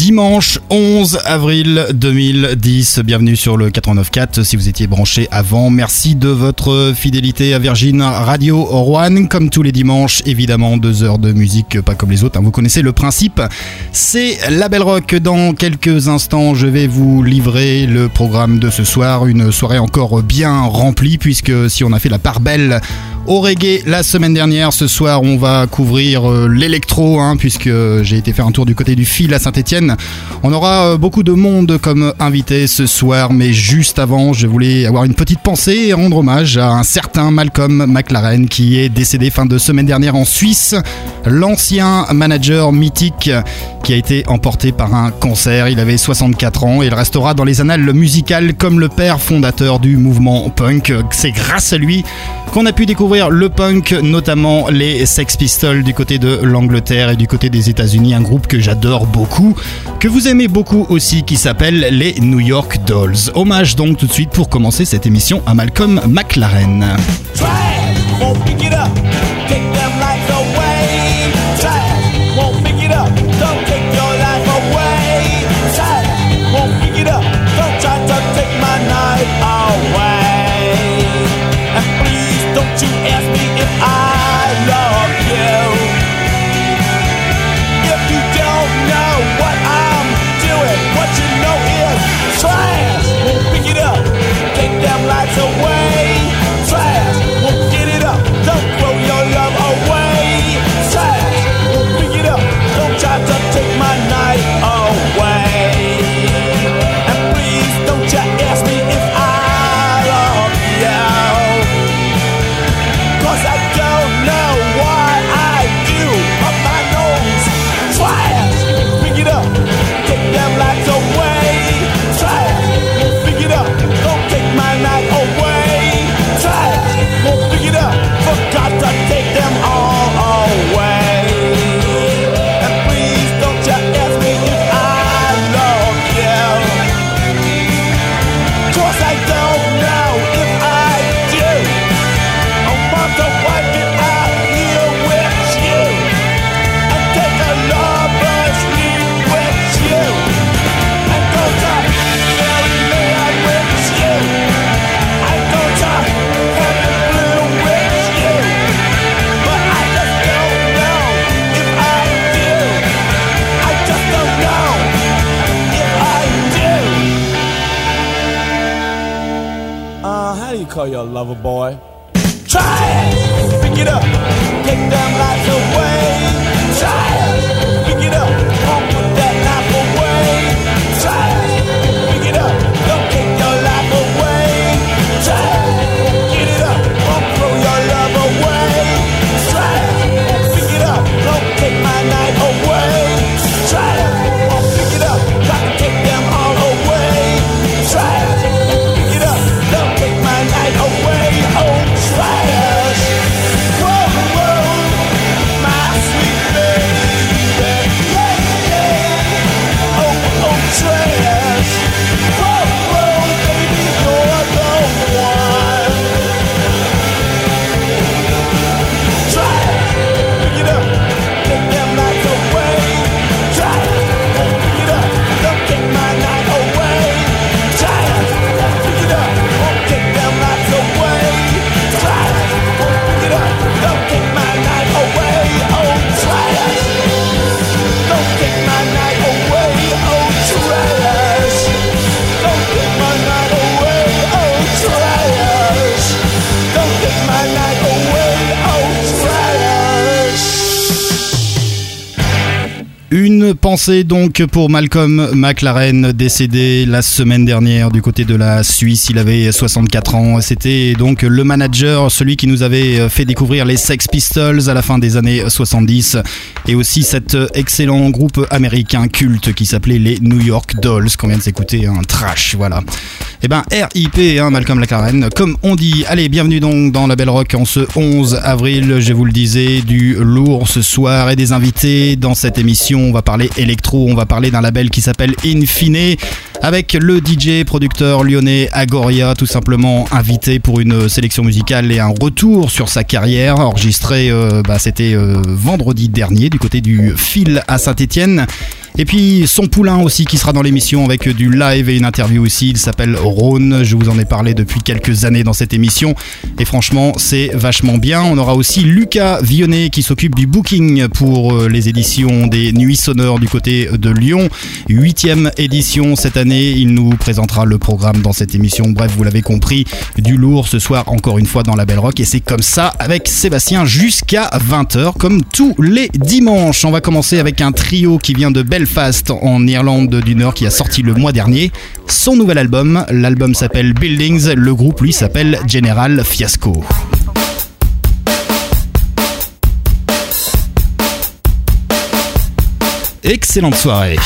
Dimanche 11 avril 2010, bienvenue sur le 89.4 si vous étiez branché avant. Merci de votre fidélité à Virgin Radio One. Comme tous les dimanches, évidemment, deux heures de musique pas comme les autres. hein. Vous connaissez le principe. C'est la Belle Rock. Dans quelques instants, je vais vous livrer le programme de ce soir. Une soirée encore bien remplie puisque si on a fait la part belle au reggae la semaine dernière. Ce soir, on va couvrir euh, l'électro, hein, puisque j'ai été faire un tour du côté du fil à Saint-Etienne. On aura euh, beaucoup de monde comme invité ce soir, mais juste avant, je voulais avoir une petite pensée et rendre hommage à un certain Malcolm McLaren qui est décédé fin de semaine dernière en Suisse. L'ancien manager mythique qui a été emporté par un cancer. Il avait 64 ans et il restera dans les annales musicales comme le père fondateur du mouvement punk. C'est grâce à lui qu'on a pu découvrir le punk, notamment les Sex Pistols du côté de l'Angleterre et du côté des États-Unis, un groupe que j'adore beaucoup, que vous aimez beaucoup aussi, qui s'appelle les New York Dolls. Hommage donc tout de suite pour commencer cette émission à Malcolm McLaren. call you a lover boy. Donc pour Malcolm McLaren, décédé la semaine dernière du côté de la Suisse. Il avait 64 ans. C'était donc le manager, celui qui nous avait fait découvrir les Sex Pistols à la fin des années 70 et aussi cet excellent groupe américain culte qui s'appelait les New York Dolls qu'on vient de s'écouter, un trash, voilà. Eh ben RIP, hein, Malcolm McLaren, comme on dit. Allez, bienvenue donc dans la Belle Rock en ce 11 avril, je vous le disais, du lourd ce soir et des invités dans cette émission. On va parler électro, on va parler d'un label qui s'appelle Infine avec le DJ producteur lyonnais Agoria, tout simplement invité pour une sélection musicale et un retour sur sa carrière, enregistré, euh, bah, c'était euh, vendredi dernier du côté du fil à Saint-Étienne. Et puis son poulain aussi qui sera dans l'émission avec du live et une interview aussi. Il s'appelle Rhône. Je vous en ai parlé depuis quelques années dans cette émission. Et franchement, c'est vachement bien. On aura aussi Lucas Vionnet qui s'occupe du booking pour euh, les éditions des Nuits Sonores du côté de Lyon. Huitième édition cette année. Il nous présentera le programme dans cette émission. Bref, vous l'avez compris, du lourd ce soir encore une fois dans la Belle Rock. Et c'est comme ça avec Sébastien jusqu'à 20h comme tous les dimanches. On va commencer avec un trio qui vient de Belfast en Irlande du Nord qui a sorti le mois dernier son nouvel album. L'album s'appelle Buildings, le groupe lui s'appelle General Fiasco. Excellente soirée.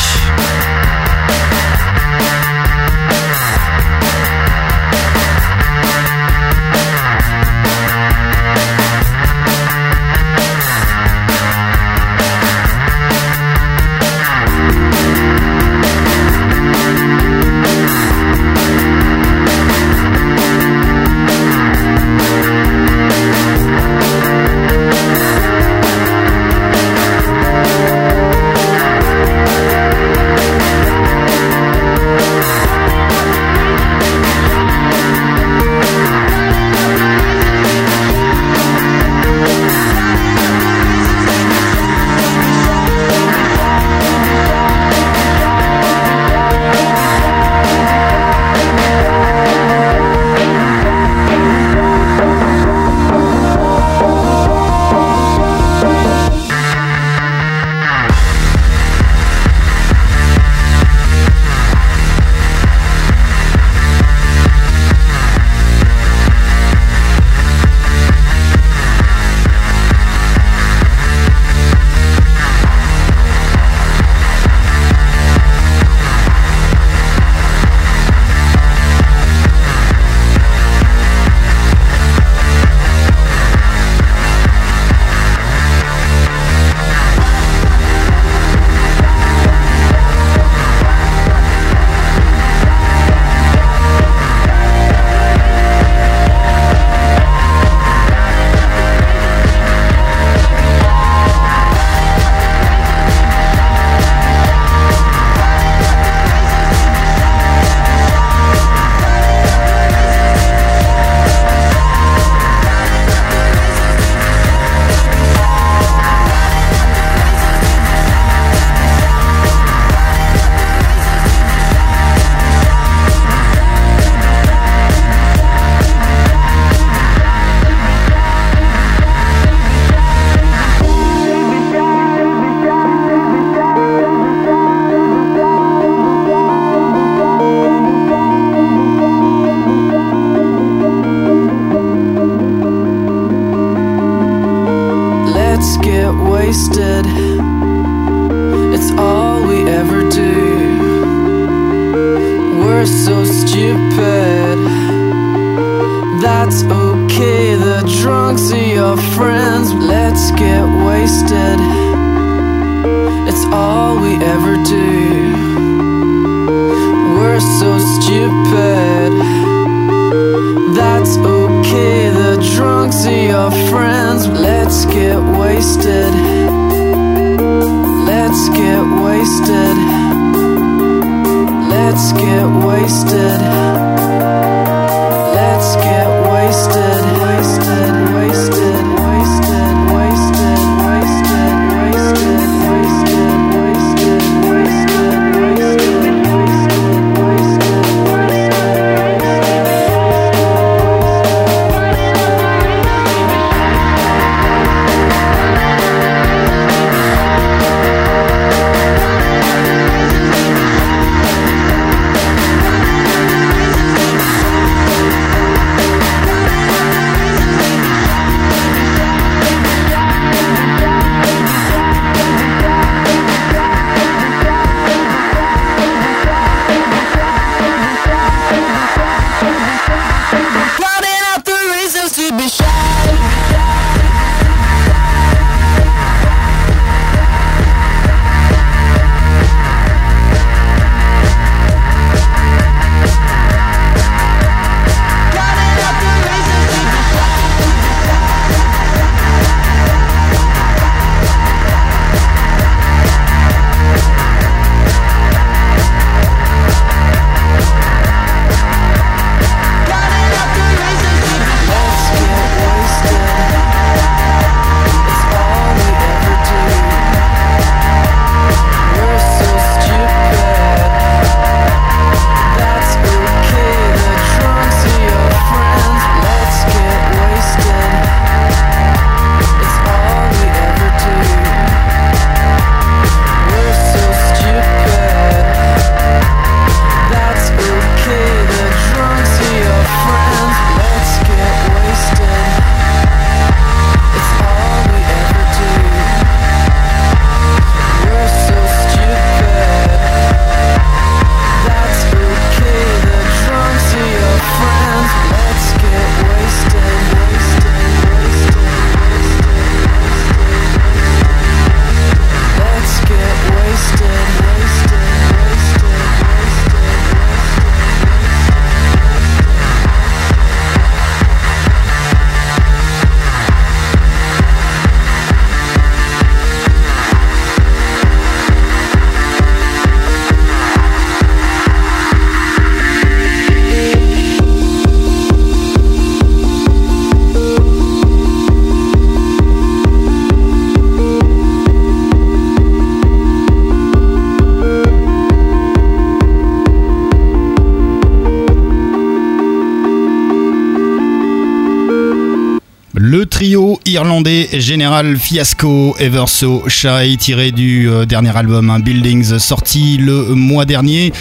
Irlandais General Fiasco Ever So Shy tiré du euh, dernier album hein, Buildings sorti le mois dernier.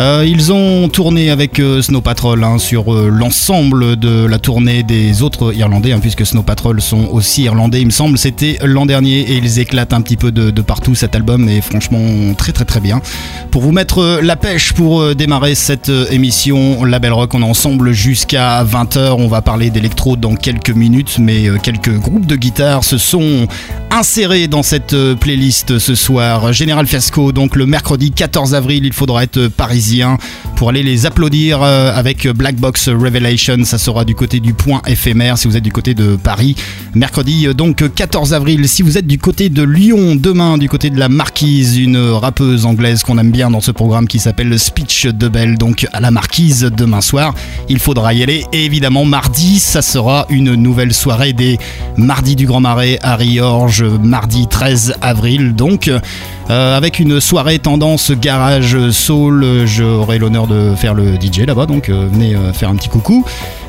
Euh, ils ont tourné avec euh, Snow Patrol hein, sur euh, l'ensemble de la tournée des autres Irlandais, hein, puisque Snow Patrol sont aussi irlandais, il me semble. C'était l'an dernier et ils éclatent un petit peu de, partout cet album et franchement très très très bien. Pour vous mettre la pêche pour démarrer cette émission, Label Rock, on est ensemble jusqu'à 20h. On va parler d'électro dans quelques minutes, mais quelques groupes de guitare se sont insérés dans cette playlist ce soir. Général Fiasco, donc le mercredi 14 avril, il faudra être parisien pour aller les applaudir euh, avec Black Box Revelation. Ça sera du côté du point éphémère si vous êtes du côté de Paris. Mercredi, euh, donc 14 avril. Si vous êtes du côté de Lyon, demain, du côté de la Marquise, une rappeuse anglaise qu'on aime bien dans ce programme qui s'appelle Speech de Belle, donc à la Marquise demain soir. Il faudra y aller. Et évidemment, mardi, ça sera une nouvelle soirée des Mardis du Grand Marais à Riorge, mardi 13 avril. Donc, euh, avec une soirée tendance garage soul. J'aurai l'honneur de faire le DJ là-bas, donc euh, venez euh, faire un petit coucou.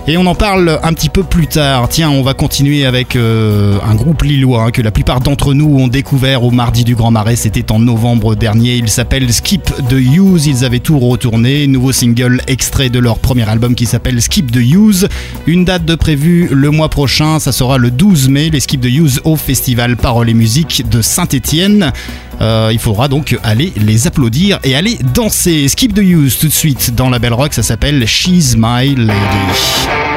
Et on en parle un petit peu plus tard. Tiens, on va continuer avec euh, un groupe lillois hein, que la plupart d'entre nous ont découvert au mardi du Grand Marais. C'était en novembre dernier. Il s'appelle Skip the Use. Ils avaient tout retourné. Nouveau single extrait de leur premier album qui s'appelle Skip the Use. Une date de prévue le mois prochain. Ça sera le 12 mai. Les Skip the Use au festival Parole et Musique de Saint-Étienne. Euh, il faudra donc aller les applaudir et aller danser. Skip the Use tout de suite dans la Belle Rock. Ça s'appelle She's My Lady.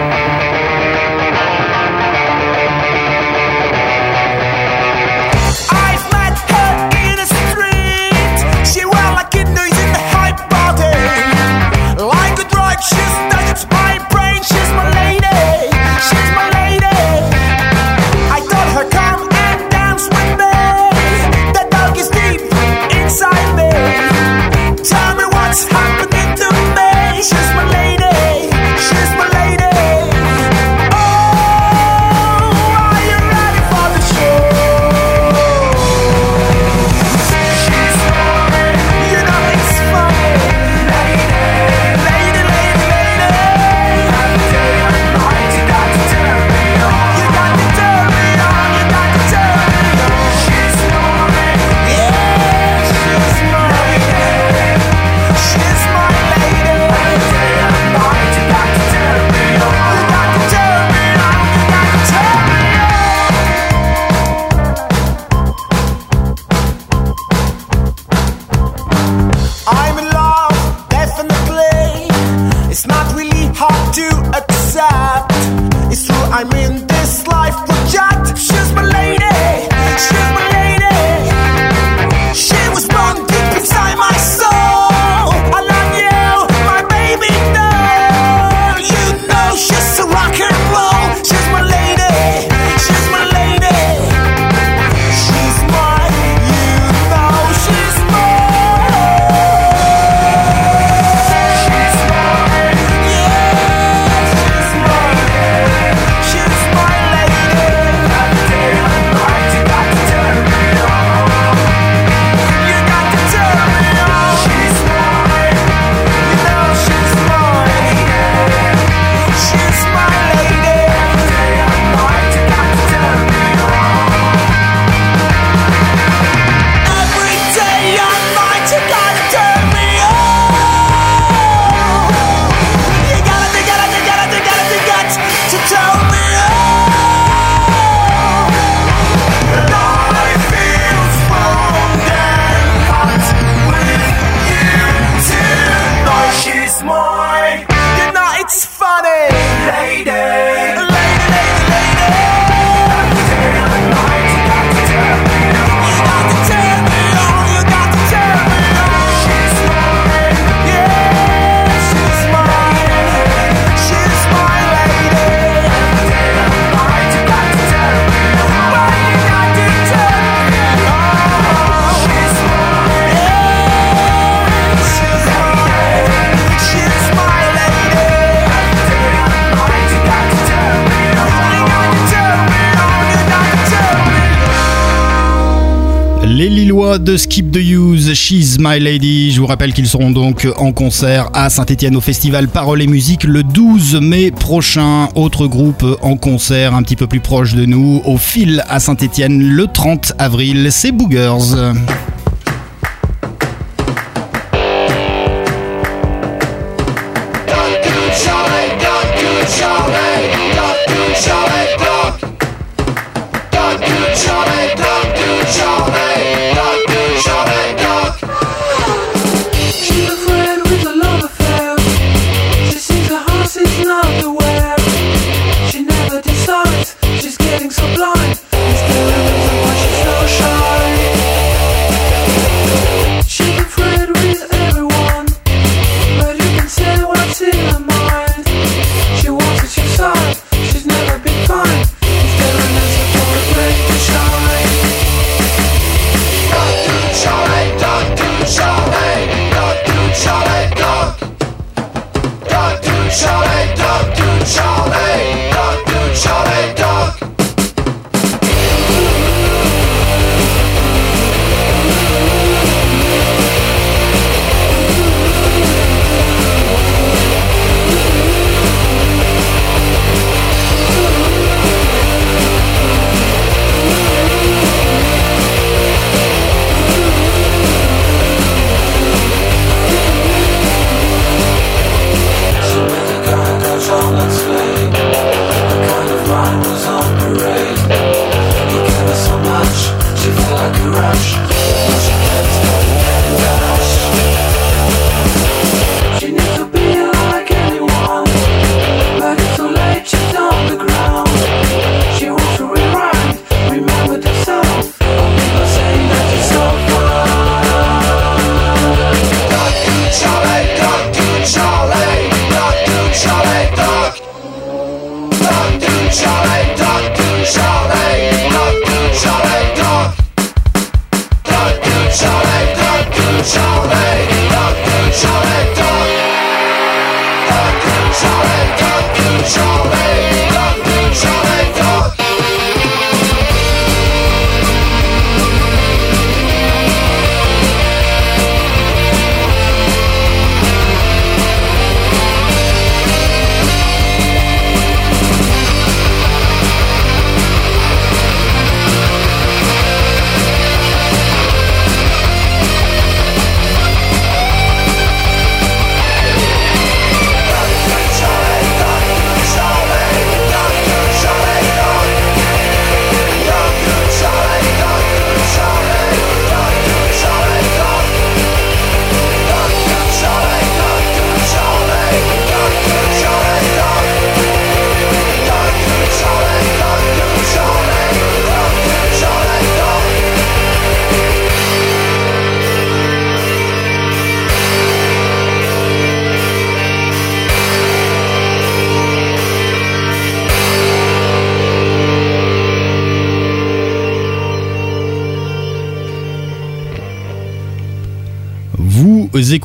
Skip the Use, She's My Lady. Je vous rappelle qu'ils seront donc en concert à Saint-Etienne au festival Parole et Musique le 12 mai prochain. Autre groupe en concert un petit peu plus proche de nous, au fil à Saint-Etienne le 30 avril, c'est Boogers.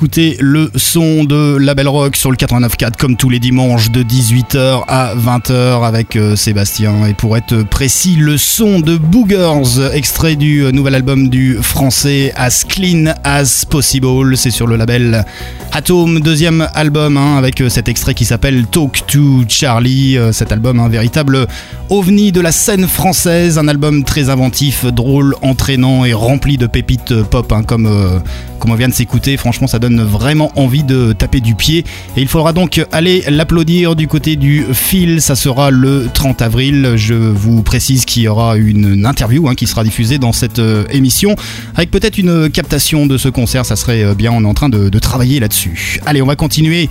Vous écoutez le son de la Belle Rock sur le 89.4 comme tous les dimanches de 18h à 20h avec euh, Sébastien. Et pour être précis, le son de Boogers, extrait du euh, nouvel album du français As Clean As Possible. C'est sur le label Atom, deuxième album hein, avec euh, cet extrait qui s'appelle Talk to Charlie. Cet album, un véritable ovni de la scène française. Un album très inventif, drôle, entraînant et rempli de pépites pop hein, comme, comme on vient de s'écouter. Franchement, ça donne vraiment envie de taper du pied. Et il faudra donc aller l'applaudir du côté du fil. Ça sera le 30 avril. Je vous précise qu'il y aura une, interview hein, qui sera diffusée dans cette euh, émission avec peut-être une captation de ce concert. Ça serait euh, bien. On est en train de travailler là-dessus. Allez, on va continuer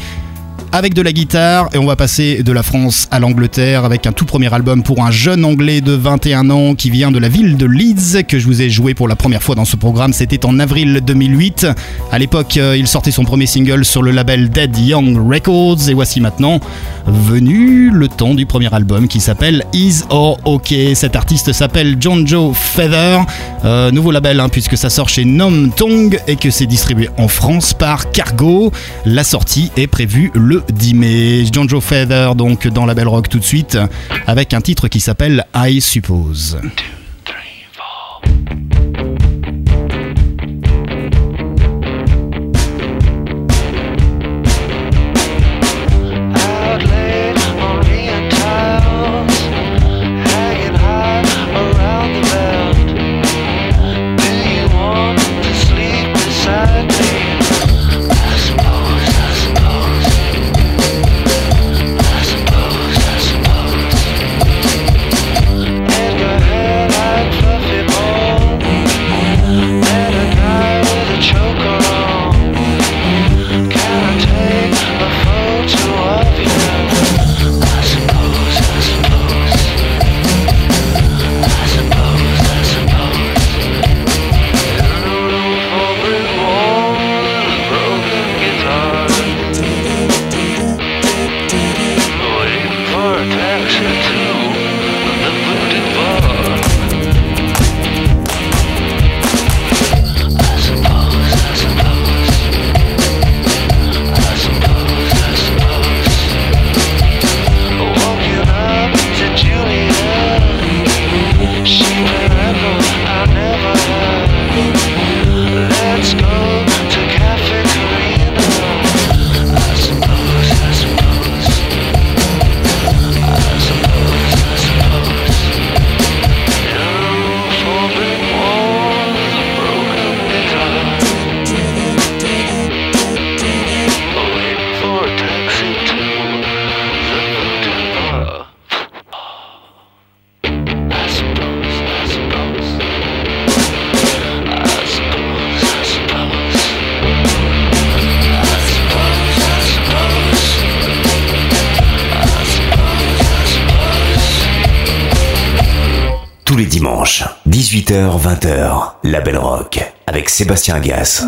avec de la guitare et on va passer de la France à l'Angleterre avec un tout premier album pour un jeune anglais de 21 ans qui vient de la ville de Leeds que je vous ai joué pour la première fois dans ce programme. C'était en avril 2008 à l'époque euh, il sortait son premier single sur le label Dead Young Records et voici maintenant venu le temps du premier album qui s'appelle Is or OK cet artiste s'appelle John Joe Feather. Euh, nouveau label hein, puisque ça sort chez Nom Tong et que c'est distribué en France par Cargo. La sortie est prévue le 10 mai. John Joe Feather, donc dans la Belle Rock tout de suite, avec un titre qui s'appelle I Suppose. Sébastien Gas.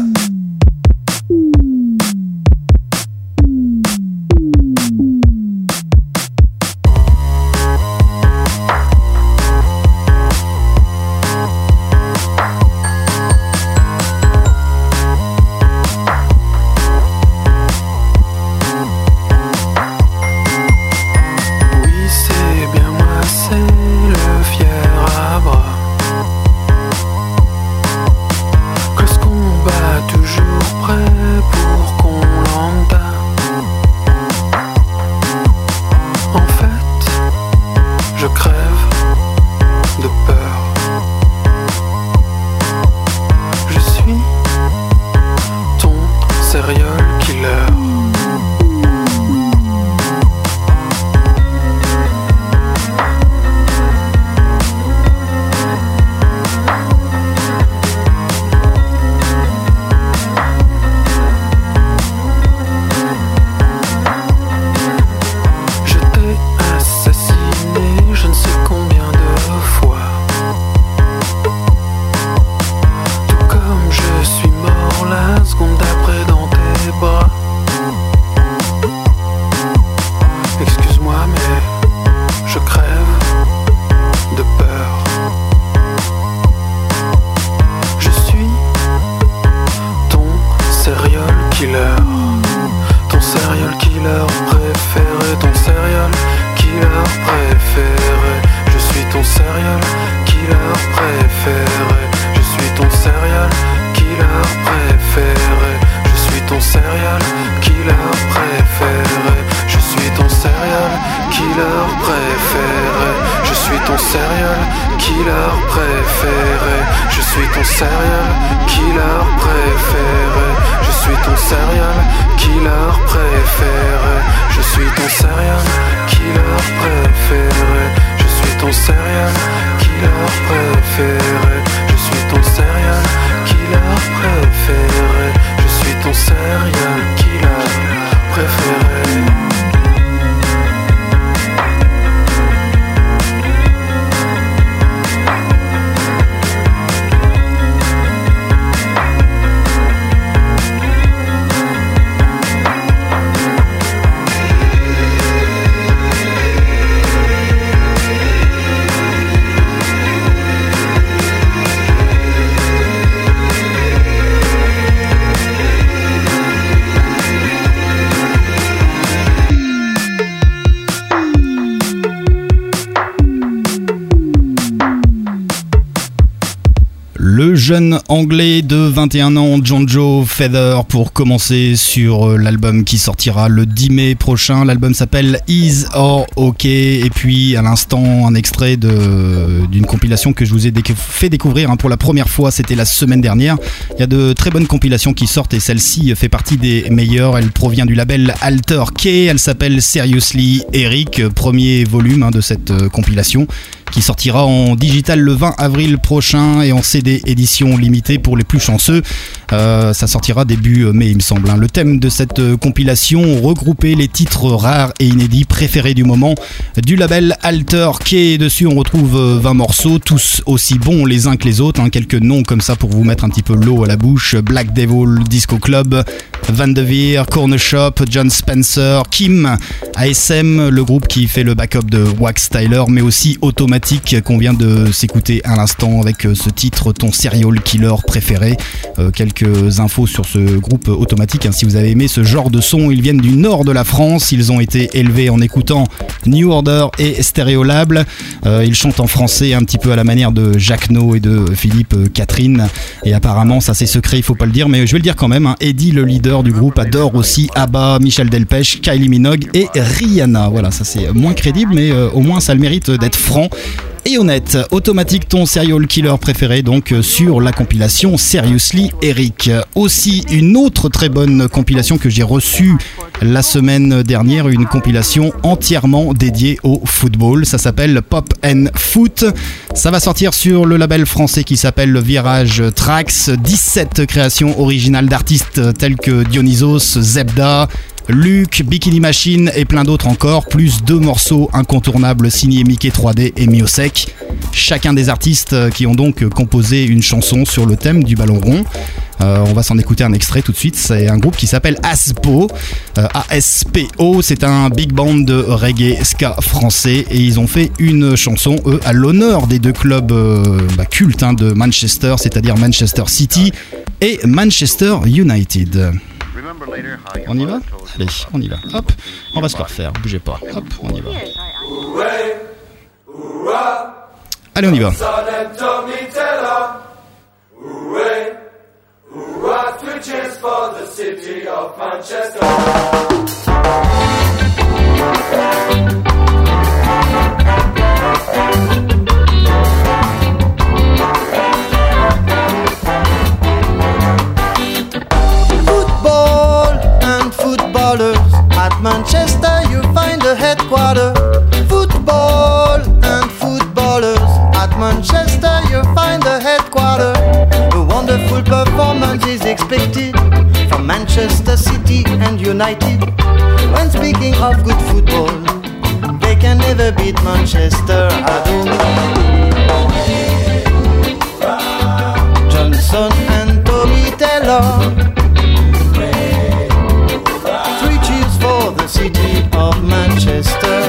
Le jeune anglais de 21 ans, John Joe Feather, pour commencer sur euh, l'album qui sortira le 10 mai prochain. L'album s'appelle Is or OK. Et puis à l'instant, un extrait d'une compilation que je vous ai fait découvrir hein, pour la première fois. C'était la semaine dernière. Il y a de très bonnes compilations qui sortent et celle-ci fait partie des meilleures. Elle provient du label Alter K. Elle s'appelle Seriously Eric, premier volume hein, de cette euh, compilation qui sortira en digital le 20 avril prochain et en CD édition limitée pour les plus chanceux. Euh, ça sortira début mai, il me semble. hein. Le thème de cette euh, compilation, regrouper les titres rares et inédits préférés du moment du label Alter K. Dessus, on retrouve euh, 20 morceaux, tous aussi bons les uns que les autres. hein. Quelques noms comme ça pour vous mettre un petit peu l'eau à la bouche. Black Devil, Disco Club, Van de Veer, Corner Shop, John Spencer, Kim, ASM, le groupe qui fait le backup de Wax Tyler, mais aussi Automatic qu'on vient de s'écouter à l'instant avec euh, ce titre Serial killer préféré. Euh, quelques infos sur ce groupe Automatic. hein. Si vous avez aimé ce genre de son, ils viennent du nord de la France. Ils ont été élevés en écoutant New Order et Stereolab. Euh, ils chantent en français un petit peu à la manière de Jacques No et de Philippe euh, Catherine. Et apparemment, ça c'est secret, il faut pas le dire, mais je vais le dire quand même. hein. Eddie, le leader du groupe, adore aussi ABBA, Michel Delpech, Kylie Minogue et Rihanna. Voilà, ça c'est moins crédible, mais au moins ça le mérite d'être franc et honnête. Automatique, ton serial killer préféré, donc euh, sur la compilation Seriously Eric. Aussi, une autre très bonne compilation que j'ai reçue la semaine dernière, une compilation entièrement dédiée au football. Ça s'appelle Pop and Foot. Ça va sortir sur le label français qui s'appelle le Virage Tracks. 17 créations originales d'artistes tels que Dionysos, Zebda, Luke, Bikini Machine et plein d'autres encore, plus deux morceaux incontournables signés Mickey 3D et Miosek. Chacun des artistes qui ont donc composé une chanson sur le thème du ballon rond. Euh, on va s'en écouter un extrait tout de suite. C'est un groupe qui s'appelle ASPO. Euh, ASPO, c'est un big band de reggae ska français et ils ont fait une chanson, eux, à l'honneur des deux clubs euh, bah, cultes hein, de Manchester, c'est-à-dire Manchester City et Manchester United. On y va Allez, on y va. Hop, on va se le refaire. Bougez pas. Hop, on y va. Allez, on y va. Footballers. At Manchester, you find the headquarter. Football and footballers. At Manchester, you find the headquarter. A wonderful performance is expected from Manchester City and United. When speaking of good football, they can never beat Manchester at home. Johnson and Tommy Taylor. The city of Manchester.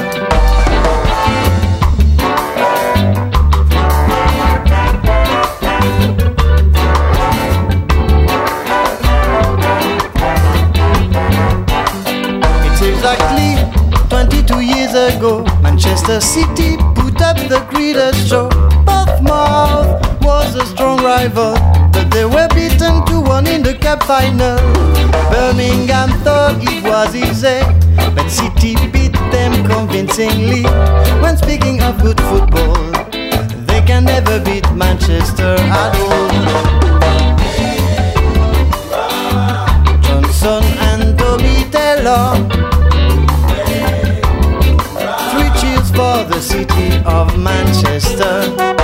It's exactly 22 years ago. Manchester City put up the greatest show. Portsmouth was a strong rival, they were beaten 2 1 in the cup final. Birmingham thought it was easy, but City beat them convincingly. When speaking of good football, they can never beat Manchester at all. Johnson and Tommy Taylor. Three cheers for the city of Manchester.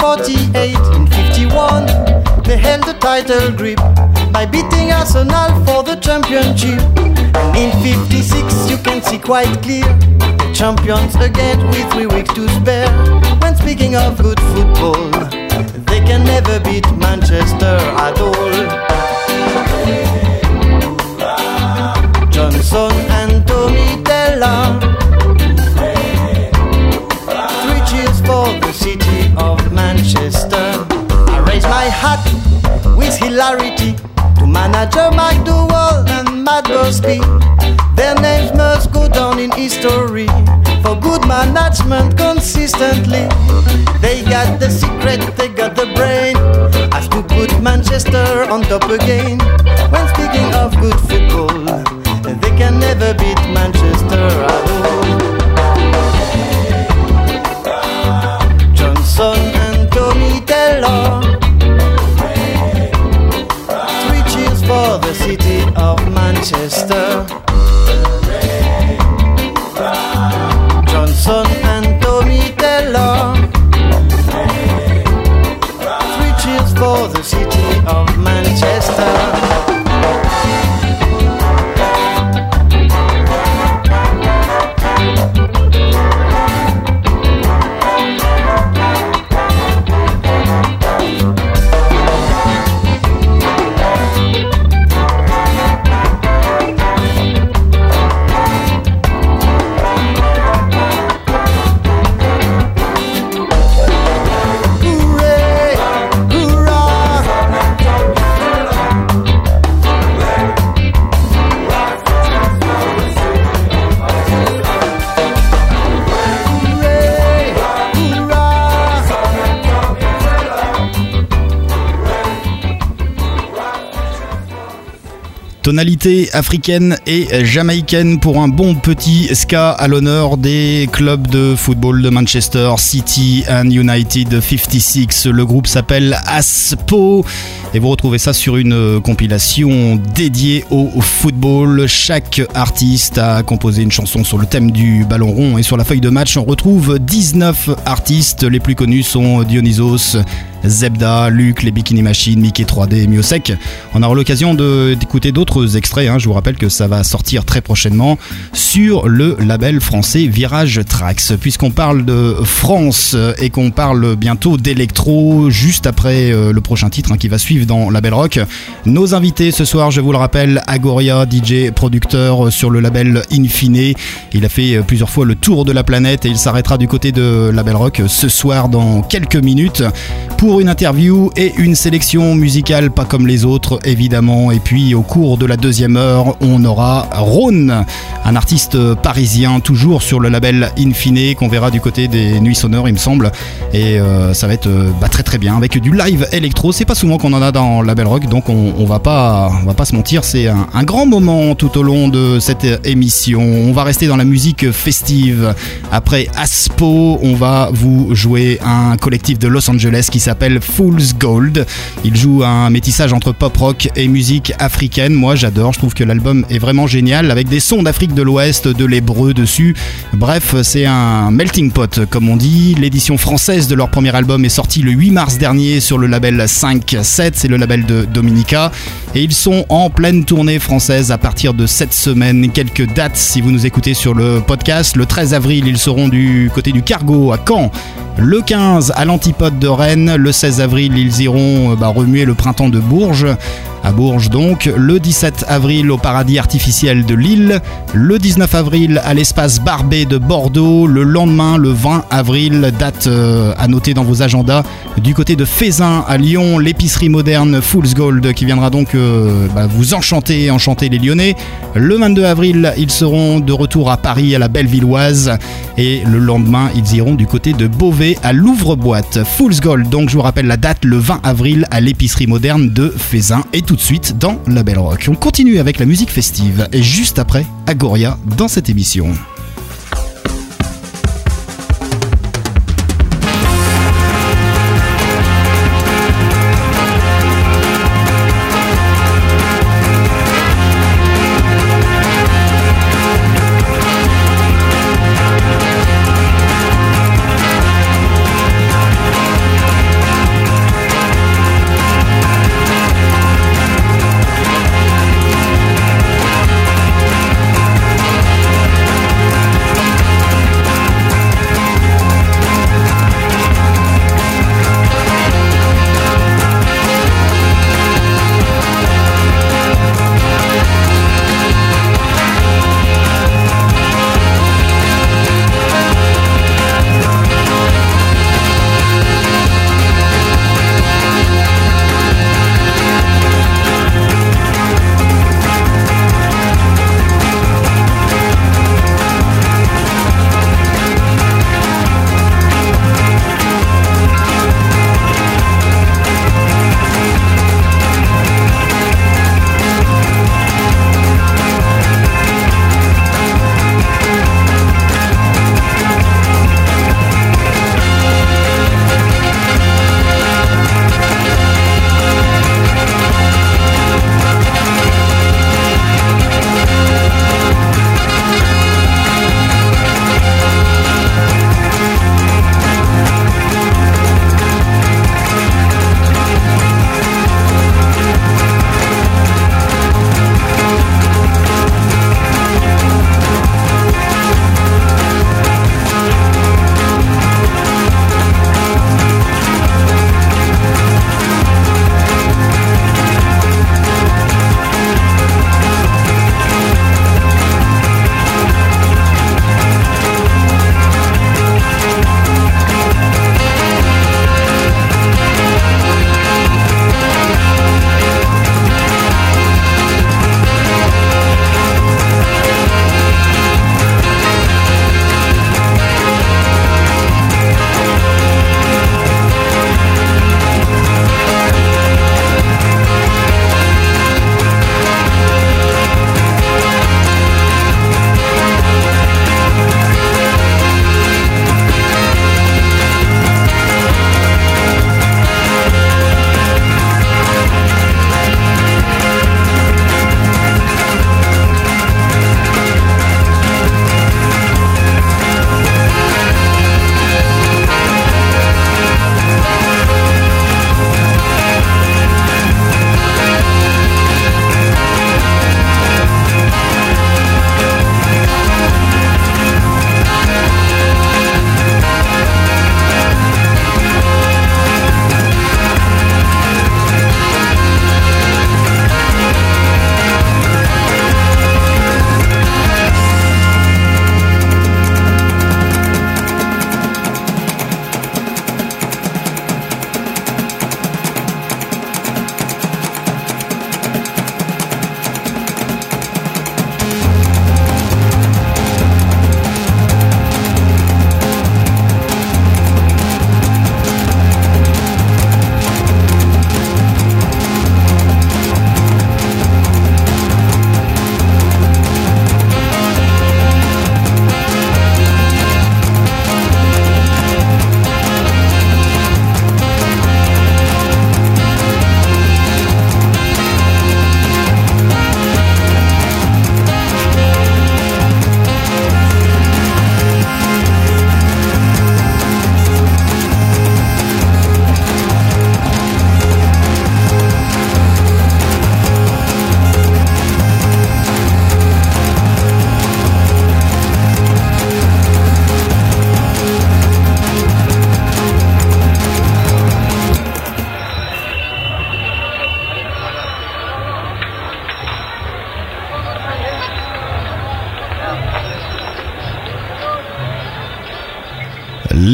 48 and 51, they held the title grip by beating Arsenal for the championship. And in 56, you can see quite clear the champions again with three weeks to spare. When speaking of good football, they can never beat Manchester at all. Johnson and Tommy Teller. Hat with hilarity to manager McDowell and Matt Busby. Their names must go down in history for good management consistently. They got the secret, they got the brain. As to put Manchester on top again. When speaking of good football, they can never beat Manchester Tonalité africaine et jamaïcaine pour un bon petit ska à l'honneur des clubs de football de Manchester City and United 56. Le groupe s'appelle Aspo et vous retrouvez ça sur une compilation dédiée au football. Chaque artiste a composé une chanson sur le thème du ballon rond et sur la feuille de match on retrouve 19 artistes. Les plus connus sont Dionysos, Zebda, Luc, les Bikini Machines, Mickey 3D, Miosek. On aura l'occasion d'écouter d'autres extraits. hein. Je vous rappelle que ça va sortir très prochainement sur le label français Virage Trax. Puisqu'on parle de France et qu'on parle bientôt d'électro, juste après euh, le prochain titre hein, qui va suivre dans Label Rock, nos invités ce soir, je vous le rappelle, Agoria, DJ, producteur sur le label Infine. Il a fait euh, plusieurs fois le tour de la planète et il s'arrêtera du côté de Label Rock ce soir dans quelques minutes pour une interview et une sélection musicale pas comme les autres évidemment. Et puis au cours de la deuxième heure, on aura Rhône, un artiste parisien toujours sur le label Infine qu'on verra du côté des Nuits Sonores il me semble. Et euh, ça va être euh, bah, très très bien avec du live électro. C'est pas souvent qu'on en a dans Label Rock donc on, va pas on va pas se mentir, c'est un grand moment tout au long de cette émission. On va rester dans la musique festive. Après Aspo, on va vous jouer un collectif de Los Angeles qui s'appelle Fool's Gold. Il joue un métissage entre pop rock et musique africaine. Moi, j'adore. Je trouve que l'album est vraiment génial avec des sons d'Afrique de l'Ouest, de l'hébreu dessus. Bref, c'est un melting pot, comme on dit. L'édition française de leur premier album est sortie le 8 mars dernier sur le label 5-7. C'est le label de Dominica. Et ils sont en pleine tournée française à partir de cette semaine. Quelques dates si vous nous écoutez sur le podcast. Le 13 avril, ils seront du côté du Cargo à Caen. Le 15 à l'Antipode de Rennes. Le 16 avril, ils iront euh, bah, remuer le printemps de Bourges. À Bourges donc. Le 17 avril au Paradis Artificiel de Lille. Le 19 avril à l'espace Barbet de Bordeaux. Le lendemain, le 20 avril, date euh, à noter dans vos agendas. Du côté de Fézin à Lyon, l'épicerie moderne Fool's Gold qui viendra donc euh, bah, vous enchanter enchanter les Lyonnais. Le 22 avril, ils seront de retour à Paris à la Bellevilloise. Et le lendemain, ils iront du côté de Beauvais à Louvre-Boîte. Fool's Gold, donc je vous rappelle la date, le 20 avril à l'épicerie moderne de Fézin. Et tout de suite dans la Belle Rock. On continue avec la musique festive et juste après, Agoria dans cette émission.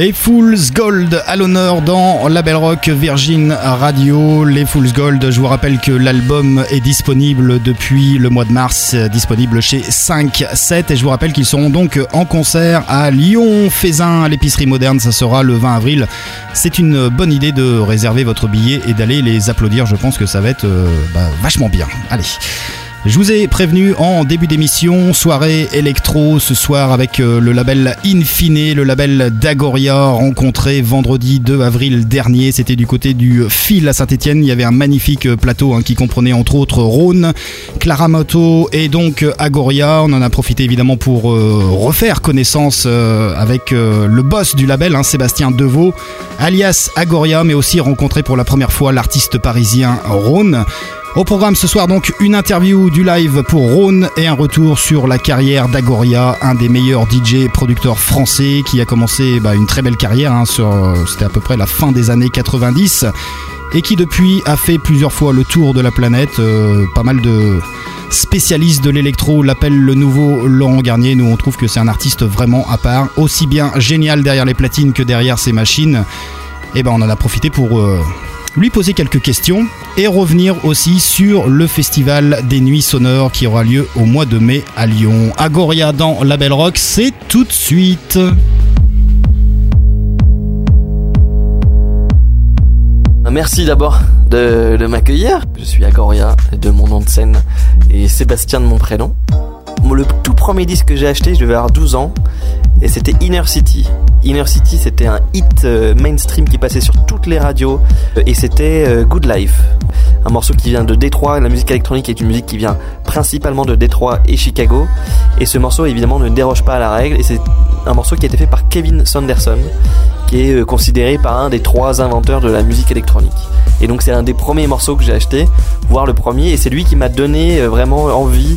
Les Fools Gold à l'honneur dans Label Rock Virgin Radio. Les Fools Gold, je vous rappelle que l'album est disponible depuis le mois de mars, disponible chez 5-7 et je vous rappelle qu'ils seront donc en concert à Lyon, Fézin, à l'épicerie moderne, ça sera le 20 avril. C'est une bonne idée de réserver votre billet et d'aller les applaudir, je pense que ça va être euh, bah, vachement bien. Allez. Je vous ai prévenu en début d'émission, soirée électro ce soir avec euh, le label Infine, le label d'Agoria, rencontré vendredi 2 avril dernier. C'était du côté du fil à Saint-Etienne. Il y avait un magnifique euh, plateau hein, qui comprenait entre autres Rhône, Clara Moto et donc euh, Agoria. On en a profité évidemment pour refaire connaissance avec le boss du label, hein, Sébastien Deveau, alias Agoria, mais aussi rencontré pour la première fois l'artiste parisien Rhône. Au programme ce soir donc une interview du live pour Rhône et un retour sur la carrière d'Agoria, un des meilleurs DJ producteurs français qui a commencé bah, une très belle carrière, hein, euh, c'était à peu près la fin des années 90 et qui depuis a fait plusieurs fois le tour de la planète. Euh, pas mal de spécialistes de l'électro l'appellent le nouveau Laurent Garnier. Nous on trouve que c'est un artiste vraiment à part, aussi bien génial derrière les platines que derrière ses machines. Et ben on en a profité pour euh, lui poser quelques questions et revenir aussi sur le festival des nuits sonores qui aura lieu au mois de mai à Lyon. Agoria dans la Belle Rock, c'est tout de suite. Merci d'abord de, de m'accueillir. Je suis Agoria de mon nom de scène et Sébastien de mon prénom. Le tout premier disque que j'ai acheté, je devais avoir 12 ans et c'était Inner City. Inner City, c'était un hit euh, mainstream qui passait sur toutes les radios euh, et c'était euh, Good Life. Un morceau qui vient de Détroit. La musique électronique est une musique qui vient principalement de Détroit et Chicago. Et ce morceau, évidemment, ne déroge pas à la règle. Et c'est un morceau qui a été fait par Kevin Sanderson, qui est considéré par un des trois inventeurs de la musique électronique. Et donc c'est un des premiers morceaux que j'ai acheté, voire le premier, et c'est lui qui m'a donné vraiment envie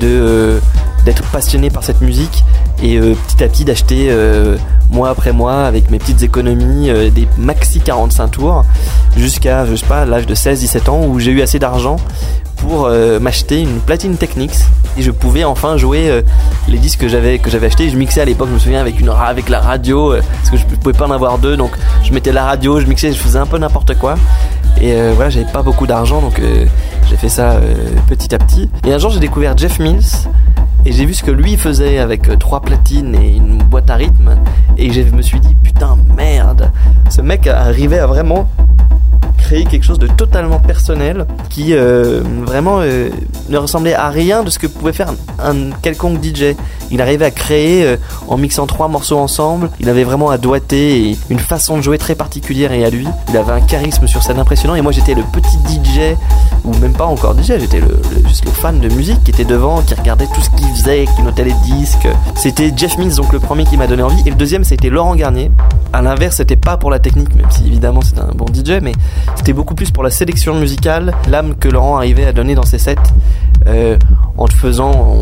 d'être passionné par cette musique et euh, petit à petit d'acheter euh, mois après mois avec mes petites économies euh, des maxi 45 tours jusqu'à je sais pas l'âge de 16-17 ans où j'ai eu assez d'argent pour m'acheter une platine Technics. Et je pouvais enfin jouer les disques que j'avais que j'avais acheté je mixais à l'époque je me souviens avec une avec la radio parce que je pouvais pas en avoir deux. Donc je mettais la radio je mixais je faisais un peu n'importe quoi. Et voilà j'avais pas beaucoup d'argent. Donc j'ai fait ça petit à petit. Et un jour j'ai découvert Jeff Mills et j'ai vu ce que lui faisait avec euh, trois platines et une boîte à rythme. Et je me suis dit putain merde. Ce mec arrivait à vraiment créer quelque chose de totalement personnel qui euh, vraiment euh, ne ressemblait à rien de ce que pouvait faire un, quelconque DJ. Il arrivait à créer euh, en mixant trois morceaux ensemble. Il avait vraiment à doigter et une façon de jouer très particulière et à lui. Il avait un charisme sur scène impressionnant et moi j'étais le petit DJ ou même pas encore DJ, j'étais le, le- juste le fan de musique qui était devant, qui regardait tout ce qu'il faisait, qui notait les disques. C'était Jeff Mills donc le premier qui m'a donné envie et le deuxième c'était Laurent Garnier. À l'inverse, c'était pas pour la technique, même si évidemment c'est un bon DJ, mais c'était beaucoup plus pour la sélection musicale, l'âme que Laurent arrivait à donner dans ses sets, euh, en te faisant,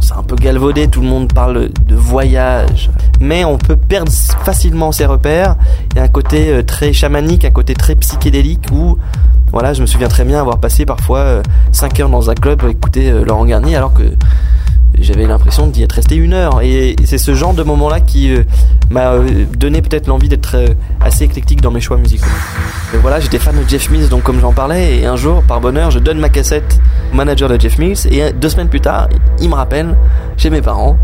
c'est un peu galvaudé, tout le monde parle de voyage, mais on peut perdre facilement ses repères. Il y a un côté euh, très chamanique, un côté très psychédélique où, voilà, je me souviens très bien avoir passé parfois 5 heures dans un club à écouter euh, Laurent Garnier, alors que j'avais l'impression d'y être resté une heure. Et c'est ce genre de moment-là qui euh, m'a euh, donné peut-être l'envie d'être euh, assez éclectique dans mes choix musicaux. Voilà, j'étais fan de Jeff Mills, donc comme j'en parlais, et un jour, par bonheur, je donne ma cassette au manager de Jeff Mills, et deux semaines plus tard, il me rappelle chez mes parents.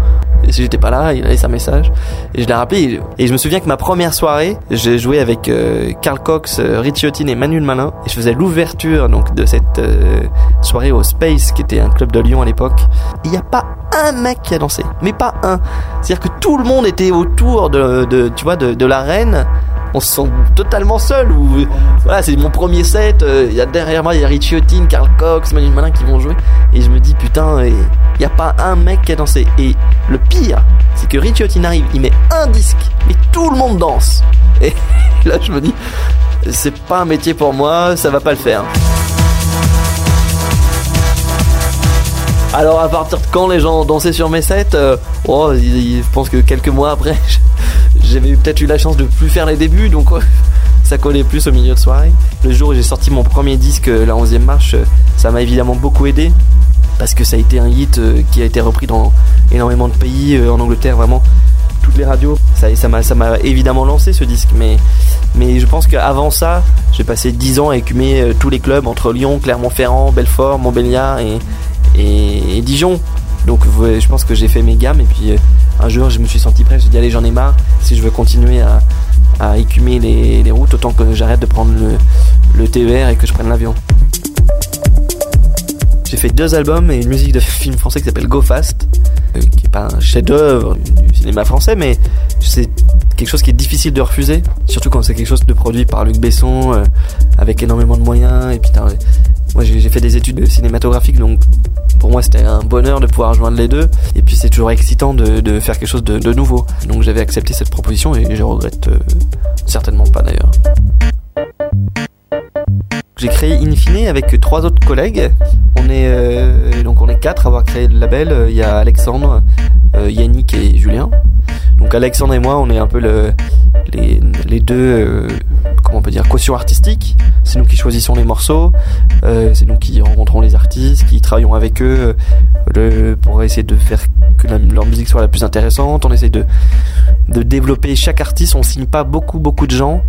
Si j'étais pas là, il a laissé un message. Et je l'ai rappelé. Et je me souviens que ma première soirée, j'ai joué avec euh, Carl Cox, euh, Richie et Manu le Malin. Et je faisais l'ouverture donc de cette euh, soirée au Space, qui était un club de Lyon à l'époque. Il n'y a pas un mec qui a dansé. Mais pas un. C'est-à-dire que tout le monde était autour de, de tu vois, de, de l'arène on se sent totalement seul voilà c'est mon premier set euh, il y a derrière moi il y a Richie Carl Cox, Manu Malin qui vont jouer. Et je me dis putain il y a pas un mec qui a dansé. Et le pire c'est que Richie arrive il met un disque mais tout le monde danse. Et là je me dis c'est pas un métier pour moi ça va pas le faire. Alors à partir de quand les gens dansaient sur mes sets euh, oh, je pense que quelques mois après j'avais peut-être eu la chance de plus faire les débuts donc ça collait plus au milieu de soirée le jour où j'ai sorti mon premier disque euh, la 11e marche euh, ça m'a évidemment beaucoup aidé parce que ça a été un hit euh, qui a été repris dans énormément de pays en Angleterre vraiment toutes les radios. Ça m'a évidemment lancé ce disque, mais je pense qu'avant ça, j'ai passé 10 ans à écumer tous les clubs entre Lyon, Clermont-Ferrand, Belfort, Montbéliard et Dijon. Donc je pense que j'ai fait mes gammes et puis euh, un jour je me suis senti prêt, je me suis dit allez j'en ai marre, si je veux continuer à, à écumer les, les routes, autant que j'arrête de prendre le, le TER et que je prenne l'avion. J'ai fait deux albums et une musique de film français qui s'appelle Go Fast, euh, qui est pas un chef-d'œuvre du cinéma français, mais c'est quelque chose qui est difficile de refuser, surtout quand c'est quelque chose de produit par Luc Besson, euh, avec énormément de moyens. Et puis, moi, j'ai fait des études cinématographiques, donc pour moi, c'était un bonheur de pouvoir joindre les deux. Et puis, c'est toujours excitant de, faire quelque chose de, nouveau. Donc, j'avais accepté cette proposition et je regrette euh, certainement pas d'ailleurs. J'ai créé Infine avec trois autres collègues. On est euh, donc on est quatre à avoir créé le label. Euh, Il y a Alexandre, Yannick et Julien. Donc Alexandre et moi, on est un peu le, les, les deux, euh, comment on peut dire, caution artistique. C'est nous qui choisissons les morceaux, euh, c'est nous qui rencontrons les artistes, qui travaillons avec eux euh, le- pour essayer de faire que leur musique soit la plus intéressante. On essaye de, de développer chaque artiste. On signe pas beaucoup beaucoup de gens.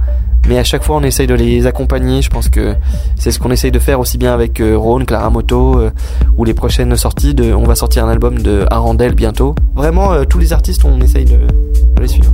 Mais à chaque fois, on essaye de les accompagner. Je pense que c'est ce qu'on essaye de faire aussi bien avec euh, Rhône, Clara Moto, euh, ou les prochaines sorties. De, on va sortir un album de Arandel bientôt. Vraiment, euh, tous les artistes, on essaye de, de les suivre.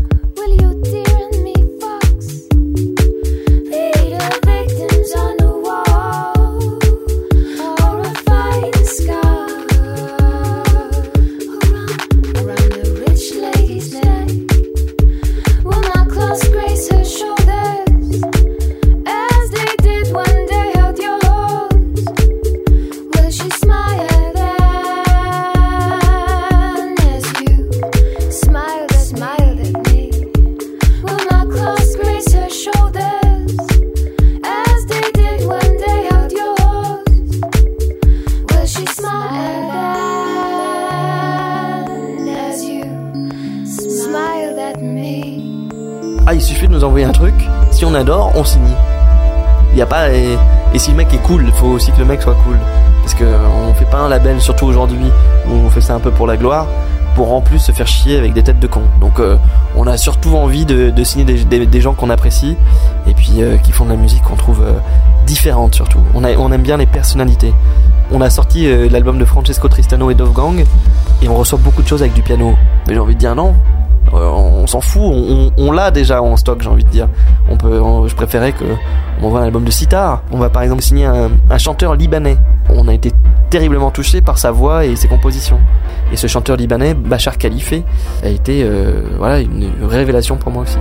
Nous envoyer un truc. Si on adore, on signe. Il y a pas et, si le mec est cool, il faut aussi que le mec soit cool. Parce que on fait pas un label, surtout aujourd'hui, où on fait ça un peu pour la gloire, pour en plus se faire chier avec des têtes de cons. Donc euh, on a surtout envie de, signer des, gens qu'on apprécie et puis euh, qui font de la musique qu'on trouve euh, différente surtout. On, aime bien les personnalités. On a sorti l'album de Francesco Tristano et Dove Gang et on reçoit beaucoup de choses avec du piano. Mais j'ai envie de dire non. Euh, on s'en fout, on, on- on l'a déjà en stock, j'ai envie de dire. On peut, je préférais que on voit un album de sitar. On va par exemple signer un, un chanteur libanais. On a été terriblement touché par sa voix et ses compositions. Et ce chanteur libanais, Bachar Khalife, a été euh, voilà une révélation pour moi aussi.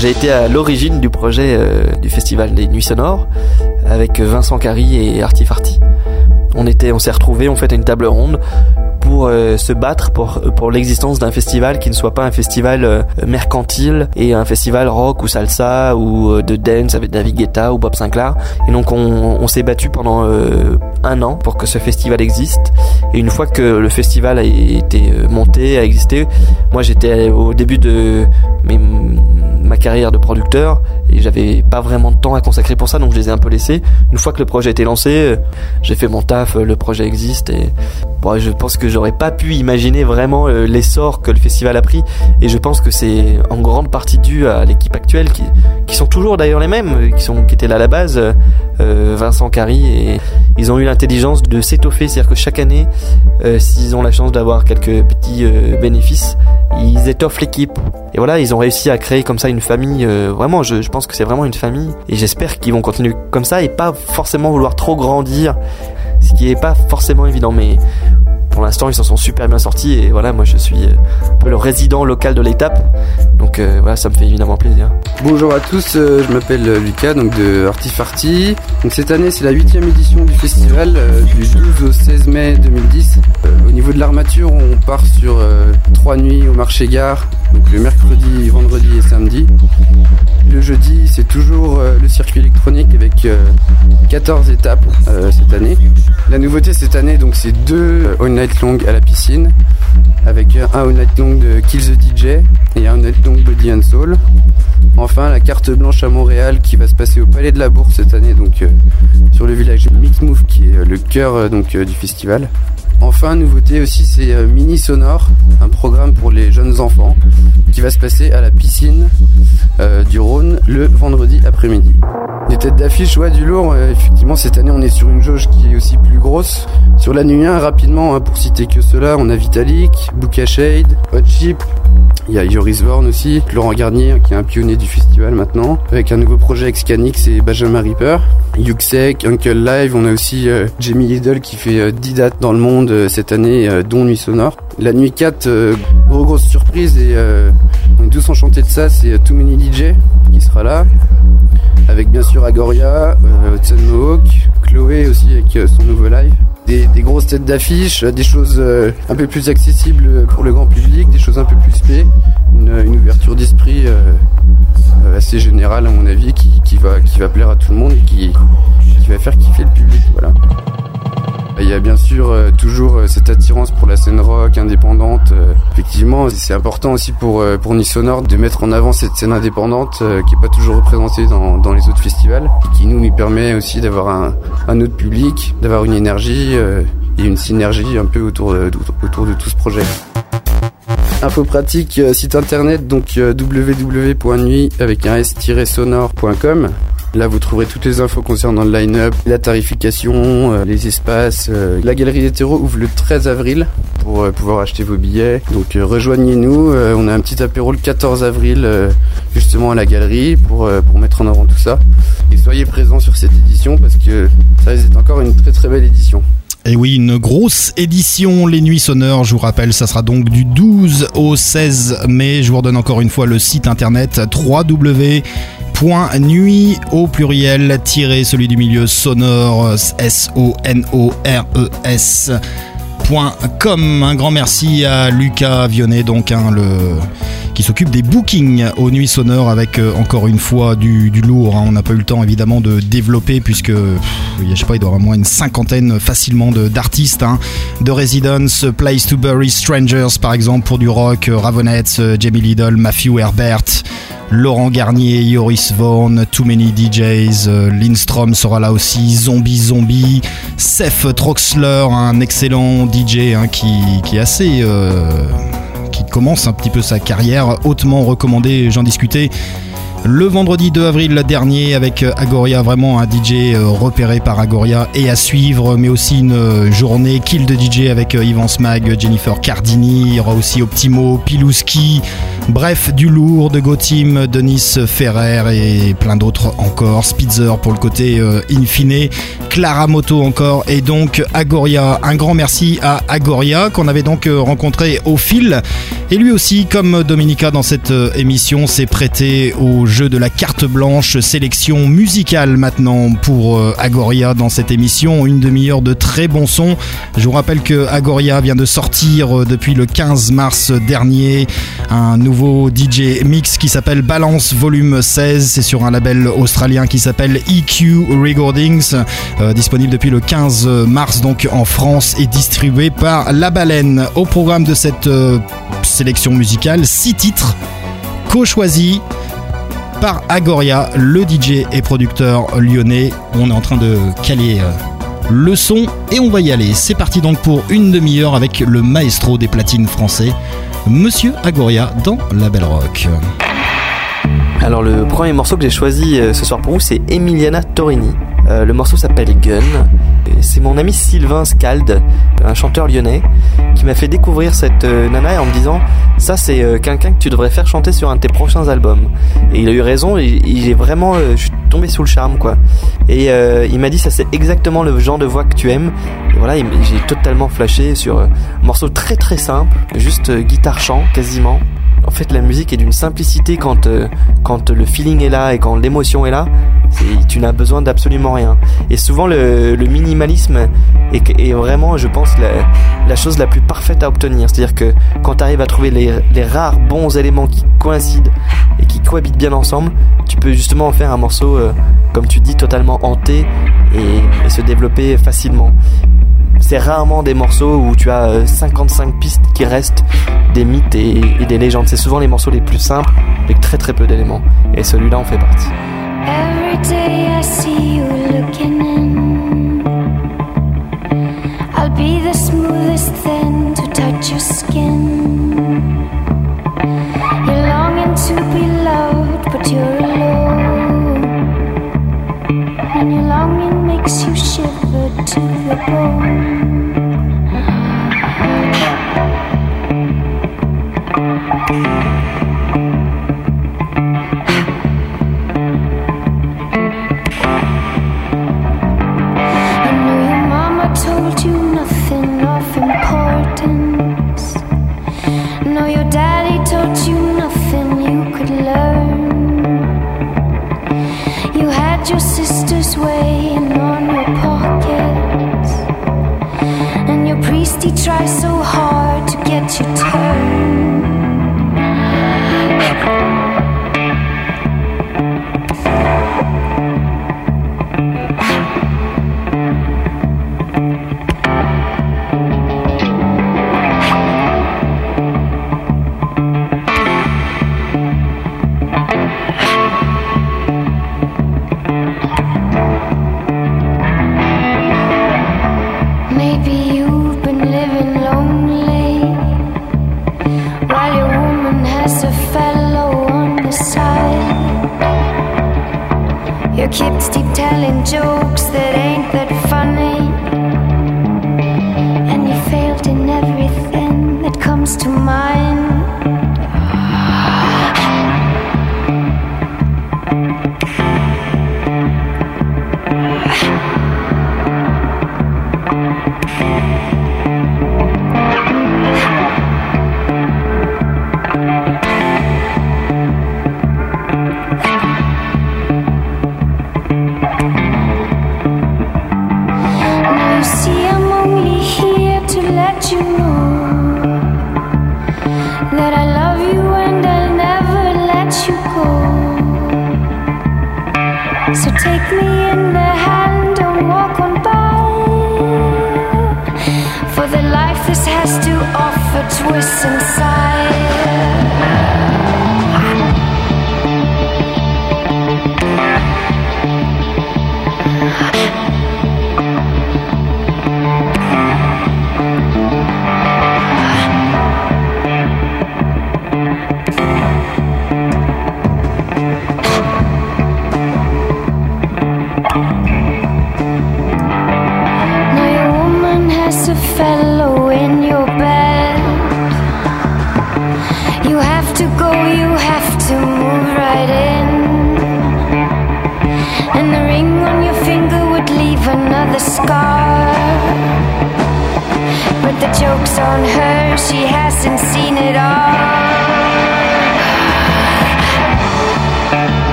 J'ai été à l'origine du projet euh, du festival des Nuits Sonores avec Vincent Carry et Arti Farty. On était, on s'est retrouvés, on fait une table ronde pour euh, se battre pour pour l'existence d'un festival qui ne soit pas un festival euh, mercantile et un festival rock ou salsa ou euh, de dance avec David Guetta ou Bob Sinclair. Et donc on, on s'est battu pendant euh, un an pour que ce festival existe. Et une fois que le festival a été euh, monté, a existé, moi j'étais au début de ma carrière de producteur et j'avais pas vraiment de temps à consacrer pour ça donc je les ai un peu laissés. Une fois que le projet était lancé, euh, j'ai fait mon taf, euh, le projet existe et bon, je pense que j'aurais pas pu imaginer vraiment l'essor que le festival a pris et je pense que c'est en grande partie dû à l'équipe actuelle qui, qui sont toujours d'ailleurs les mêmes, qui sont qui étaient là à la base, euh, Vincent Carry et ils ont eu l'intelligence de s'étoffer, c'est-à-dire que chaque année, euh, s'ils ont la chance d'avoir quelques petits euh, bénéfices, ils étoffent l'équipe. Et voilà, ils ont réussi à créer comme ça une famille. euh, vraiment, je, je pense que c'est vraiment une famille. Et j'espère qu'ils vont continuer comme ça et pas forcément vouloir trop grandir, ce qui est pas forcément évident. Mais pour l'instant, ils s'en sont super bien sortis. Et voilà, moi, je suis euh, un peu le résident local de l'étape. Donc euh, voilà, ça me fait évidemment plaisir. Bonjour à tous, euh, je m'appelle euh, Lucas donc de Artifarty. Donc cette année c'est la huitième édition du festival euh, du 12 au 16 mai 2010. Euh, au niveau de l'armature on part sur trois nuits au marché gare, donc le mercredi, vendredi et samedi. Le jeudi c'est toujours le circuit électronique avec euh, 14 étapes cette année. La nouveauté cette année donc c'est deux night long à la piscine avec un all night long de Kill the DJ et un night long Body and Soul. Enfin, la carte blanche à Montréal qui va se passer au Palais de la Bourse cette année, donc euh, sur le village Mix Move qui est euh, le cœur euh, du festival. Enfin, nouveauté aussi, c'est euh, Mini Sonore, un programme pour les jeunes enfants qui va se passer à la piscine euh, du Rhône le vendredi après-midi. Des têtes d'affiche, ouais, du lourd. euh, effectivement, cette année, on est sur une jauge qui est aussi plus grosse. Sur la nuit 1, rapidement, hein, pour citer que cela, on a Vitalik, Bouka Shade, Hot Chip, il y a Joris Vorn aussi, Laurent Garnier qui est un pionnier du festival maintenant, avec un nouveau projet avec Scanix et Benjamin Reaper. Yuxek, Uncle Live, on a aussi euh, Jamie Lidl qui fait euh, 10 dates dans le monde cette année, euh, dont Nuit Sonore. La nuit 4, euh, gros grosse surprise et euh, on est tous enchantés de ça, c'est Too Many DJ qui sera là. Avec bien sûr Agoria, Hudson Mohawk, Chloé aussi avec son nouveau live. Des, grosses têtes d'affiche, des choses un peu plus accessibles pour le grand public, des choses un peu plus spé, une, ouverture d'esprit assez générale à mon avis qui, qui va, qui va plaire à tout le monde et qui, qui va faire kiffer le public. Voilà. Il y a bien sûr euh, toujours euh, cette attirance pour la scène rock indépendante. euh, effectivement, c'est important aussi pour pour Sonore de mettre en avant cette scène indépendante qui est pas toujours représentée dans, dans les autres festivals et qui nous permet aussi d'avoir un, un autre public, d'avoir une énergie et une synergie un peu autour de, autour de tout ce projet. Info pratique, site internet donc www.nuit avec un s-sonore.com. Là, vous trouverez toutes les infos concernant le line-up, la tarification, euh, les espaces. euh. La galerie hétéro ouvre le 13 avril pour euh, pouvoir acheter vos billets. Donc, euh, rejoignez-nous. Euh, on a un petit apéro le 14 avril, euh, justement à la galerie, pour, pour mettre en avant tout ça. Et soyez présents sur cette édition parce que ça d'être encore une très très belle édition. Et oui, une grosse édition Les Nuits Sonores, je vous rappelle, ça sera donc du 12 au 16 mai. Je vous redonne encore une fois le site internet www.nuit au pluriel tiré celui du milieu sonore S-O-N-O-R-E-S. .com. Un grand merci à Lucas Vionnet, donc hein, le qui s'occupe des bookings aux nuits sonores avec euh, encore une fois du, lourd. hein. On n'a pas eu le temps évidemment de développer puisque pff, je sais pas, il doit y avoir au moins une cinquantaine facilement d'artistes, hein. de Residence, Place to Bury Strangers par exemple pour du rock, euh, Ravenettes, euh, Jamie Lidl, Matthew Herbert. Laurent Garnier, Yoris Vaughan, Too Many DJs, euh, Lindstrom sera là aussi, Zombie Zombie, Seth Troxler, un excellent DJ hein, euh, qui commence un petit peu sa carrière, hautement recommandé, j'en discutais le vendredi 2 avril dernier avec euh, Agoria, vraiment un DJ euh, repéré par Agoria et à suivre, mais aussi une euh, journée kill de DJ avec Yvan Smag, Jennifer Cardini, il y aura aussi Optimo, Pilouski, bref, du lourd de Gotim, Denis Ferrer et plein d'autres encore, Spitzer pour le côté euh, in fine, Clara Moto encore et donc Agoria. Un grand merci à Agoria qu'on avait donc rencontré au fil et lui aussi, comme Dominica dans cette émission, s'est prêté au jeu de la carte blanche, sélection musicale maintenant pour euh, Agoria dans cette émission, une demi-heure de très bon son. Je vous rappelle que Agoria vient de sortir euh, depuis le 15 mars dernier un nouveau DJ mix qui s'appelle Balance Volume 16, c'est sur un label australien qui s'appelle EQ Recordings, euh, disponible depuis le 15 mars donc en France et distribué par La Baleine. Au programme de cette sélection musicale, six titres co-choisis par Agoria, le DJ et producteur lyonnais. On est en train de caler euh, le son et on va y aller. C'est parti donc pour une demi-heure avec le maestro des platines français, Monsieur Agoria dans la Belle Rock. Alors le premier morceau que j'ai choisi euh, ce soir pour vous c'est Emiliana Torini. Euh, le morceau s'appelle Gun. C'est mon ami Sylvain Scald, un chanteur lyonnais, qui m'a fait découvrir cette euh, nana en me disant ça c'est euh, quelqu'un que tu devrais faire chanter sur un de tes prochains albums. Et il a eu raison, il est vraiment, euh, je suis tombé sous le charme quoi. Et euh, il m'a dit ça c'est exactement le genre de voix que tu aimes. Et voilà, j'ai totalement flashé sur un morceau très très simple, juste guitare chant quasiment. En fait, la musique est d'une simplicité quand euh, quand le feeling est là et quand l'émotion est là. Tu n'as besoin d'absolument rien. Et souvent, le, le minimalisme est, est vraiment, je pense, la, la chose la plus parfaite à obtenir. C'est-à-dire que quand tu arrives à trouver les, les rares bons éléments qui coïncident et qui cohabitent bien ensemble, tu peux justement en faire un morceau, euh, comme tu dis, totalement hanté et, et se développer facilement. C'est rarement des morceaux où tu as euh, 55 pistes qui restent des mythes et, des légendes. C'est souvent les morceaux les plus simples avec très très peu d'éléments. Et celui-là en fait partie. To the bone. He tries so hard to get you turned.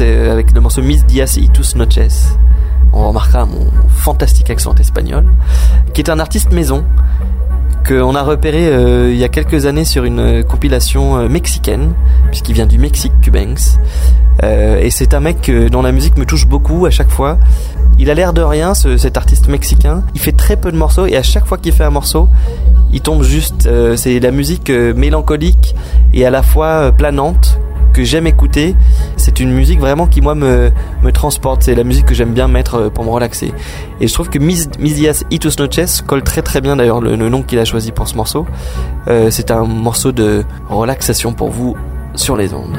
Euh, avec le morceau Miss Diaz y Tus Noches. On remarquera mon fantastique accent espagnol, qui est un artiste maison qu'on a repéré euh, il y a quelques années sur une euh, compilation mexicaine, puisqu'il vient du Mexique, Cubanks. Et c'est un mec dont la musique me touche beaucoup à chaque fois. Il a l'air de rien, ce- cet artiste mexicain. Il fait très peu de morceaux et à chaque fois qu'il fait un morceau, il tombe juste. c'est la musique mélancolique et à la fois planante que j'aime écouter. C'est une musique vraiment qui moi me, me transporte. C'est la musique que j'aime bien mettre euh, pour me relaxer. Et je trouve que Mis, Misias Itus Noches colle très très bien d'ailleurs le, le nom qu'il a choisi pour ce morceau. Euh, c'est un morceau de relaxation pour vous sur les ondes.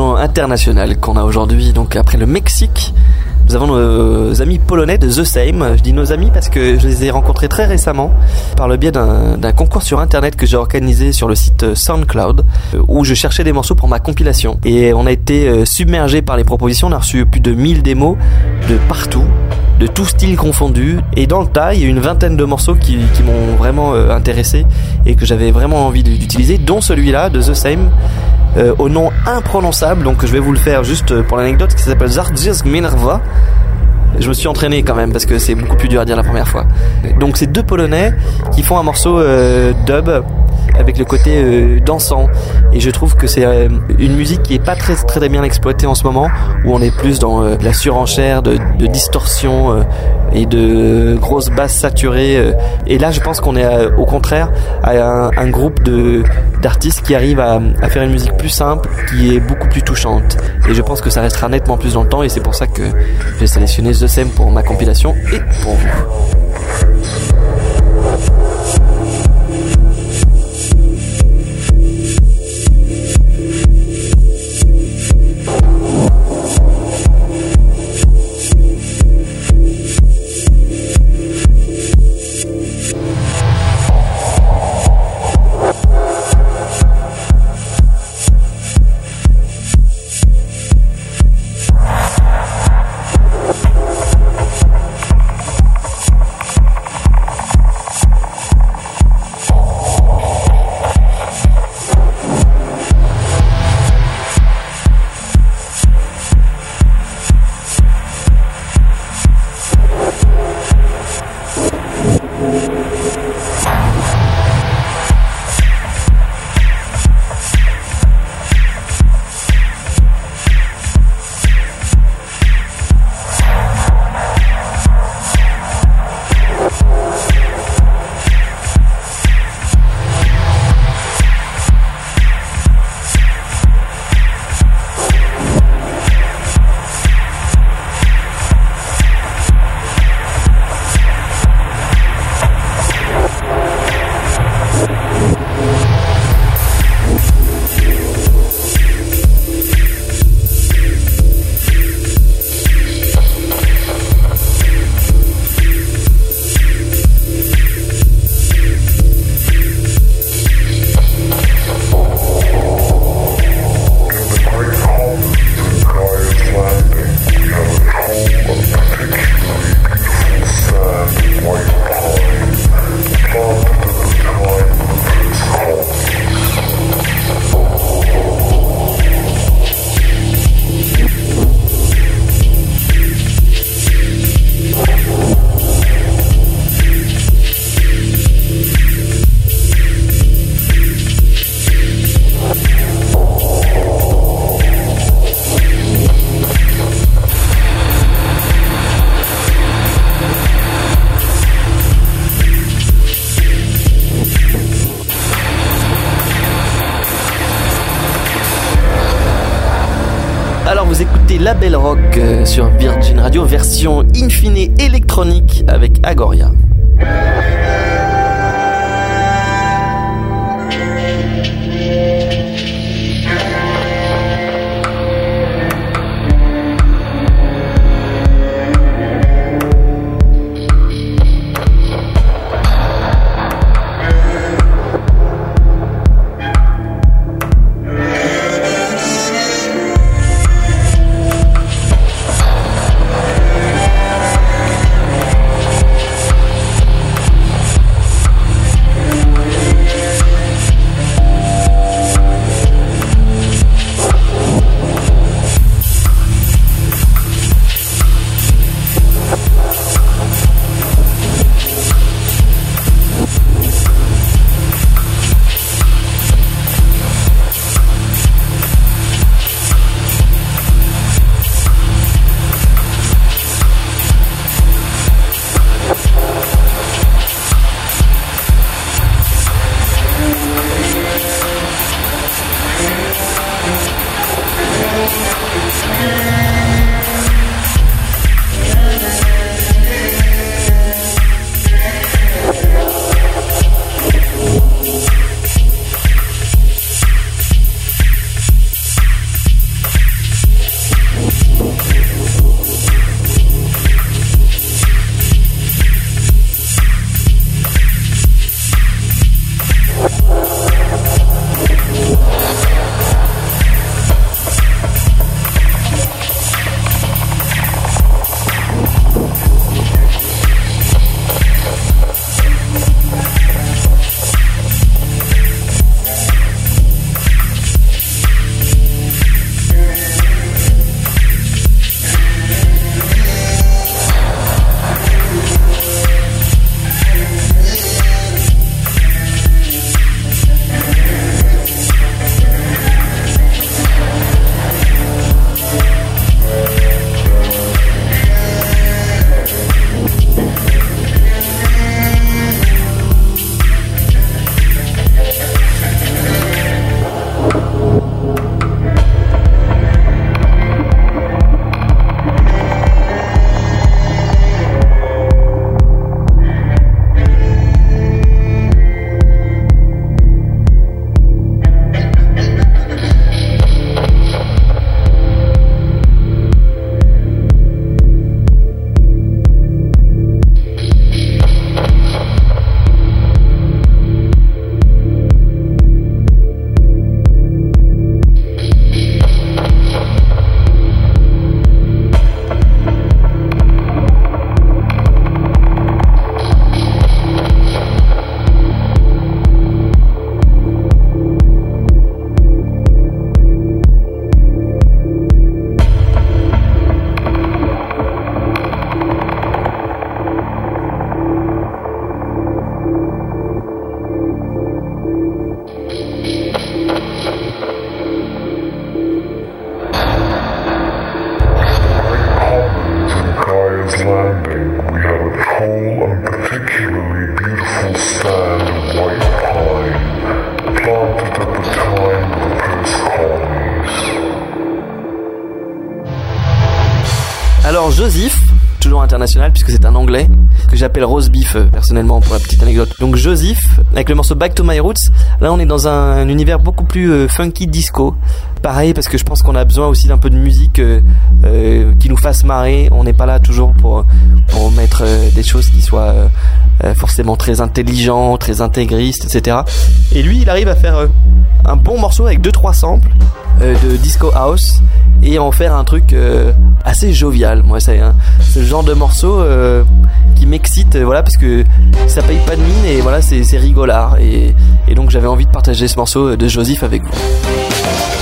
Internationale qu'on a aujourd'hui. Donc après le Mexique, nous avons nos amis polonais de The Same. Je dis nos amis parce que je les ai rencontrés très récemment par le biais d'un concours sur internet que j'ai organisé sur le site SoundCloud euh, où je cherchais des morceaux pour ma compilation. Et on a été euh, submergé par les propositions. On a reçu plus de 1000 démos de partout de tout style confondu. Et dans le tas, il y a une vingtaine de morceaux qui, m'ont vraiment euh, intéressé et que j'avais vraiment envie d'utiliser, dont celui-là de The Same. Euh, au nom imprononçable, donc je vais vous le faire juste pour l'anecdote, qui s'appelle Zardzisk Minerva. Je me suis entraîné quand même parce que c'est beaucoup plus dur à dire la première fois. Donc c'est deux Polonais qui font un morceau euh, dub avec le côté euh, dansant et je trouve que c'est euh, une musique qui est pas très très bien exploitée en ce moment où on est plus dans euh, la surenchère de, de distorsion euh, et de grosses basses saturées et là je pense qu'on est au contraire à un, un groupe de d'artistes qui arrivent à, faire une musique plus simple qui est beaucoup plus touchante et je pense que ça restera nettement plus dans le temps et c'est pour ça que j'ai sélectionné The Same pour ma compilation et pour vous. Radio version infine électronique avec Agoria. J'appelle Rose Beef euh, personnellement pour la petite anecdote. Donc Joseph, avec le morceau Back to My Roots, là on est dans un, un univers beaucoup plus euh, funky disco. Pareil parce que je pense qu'on a besoin aussi d'un peu de musique euh, qui nous fasse marrer. On n'est pas là toujours pour, mettre des choses qui soient forcément très intelligents, très intégristes, etc. Et lui il arrive à faire un bon morceau avec 2-3 samples euh, de disco house et en faire un truc assez jovial. Moi, c'est c'est le genre de morceau m'excite, euh, voilà, parce que ça paye pas de mine et voilà, c'est c'est rigolard. Et, et donc, j'avais envie de partager ce morceau euh, de Joseph avec vous.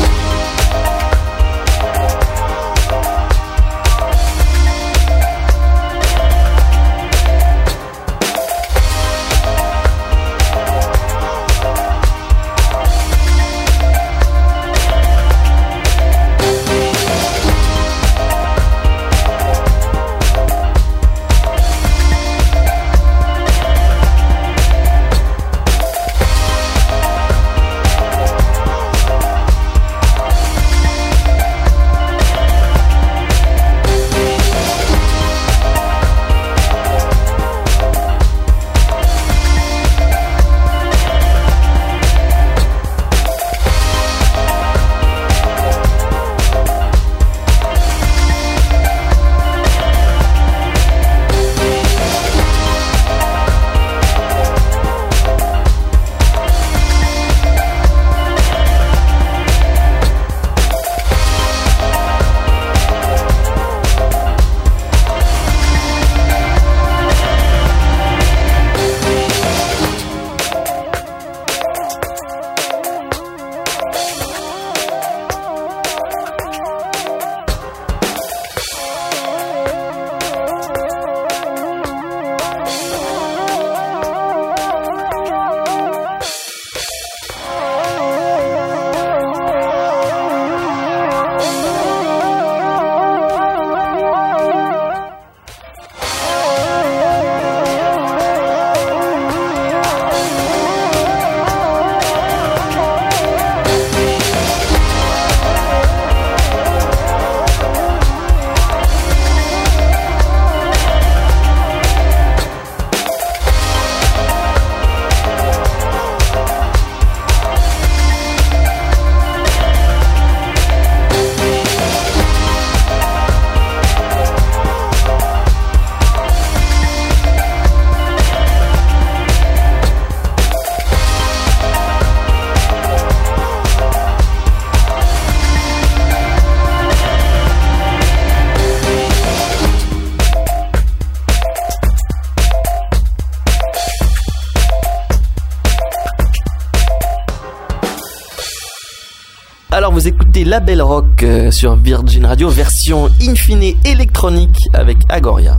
Alors vous écoutez La Belle Rock euh, sur Virgin Radio, version Infine électronique avec Agoria.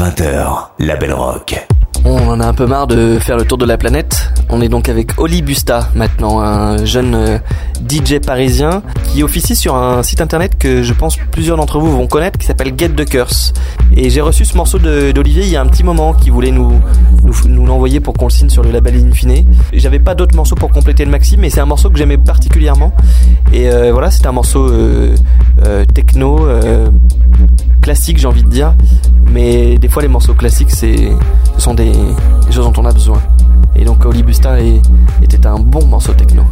18h-20h, La Belle Rock. On en a un peu marre de faire le tour de la planète. On est donc avec Oli Busta maintenant, un jeune euh, DJ parisien qui officie sur un site internet que je pense plusieurs d'entre vous vont connaître qui s'appelle Get the Curse. Et j'ai reçu ce morceau d'Olivier il y a un petit moment qui voulait nous, l'envoyer pour qu'on le signe sur le label Infine. J'avais pas d'autres morceaux pour compléter le maxi, mais c'est un morceau que j'aimais particulièrement. Et euh, voilà, c'est un morceau euh, techno. classique j'ai envie de dire mais des fois les morceaux classiques c'est ce sont des, choses dont on a besoin. Et donc Oli Busta est- était un bon morceau techno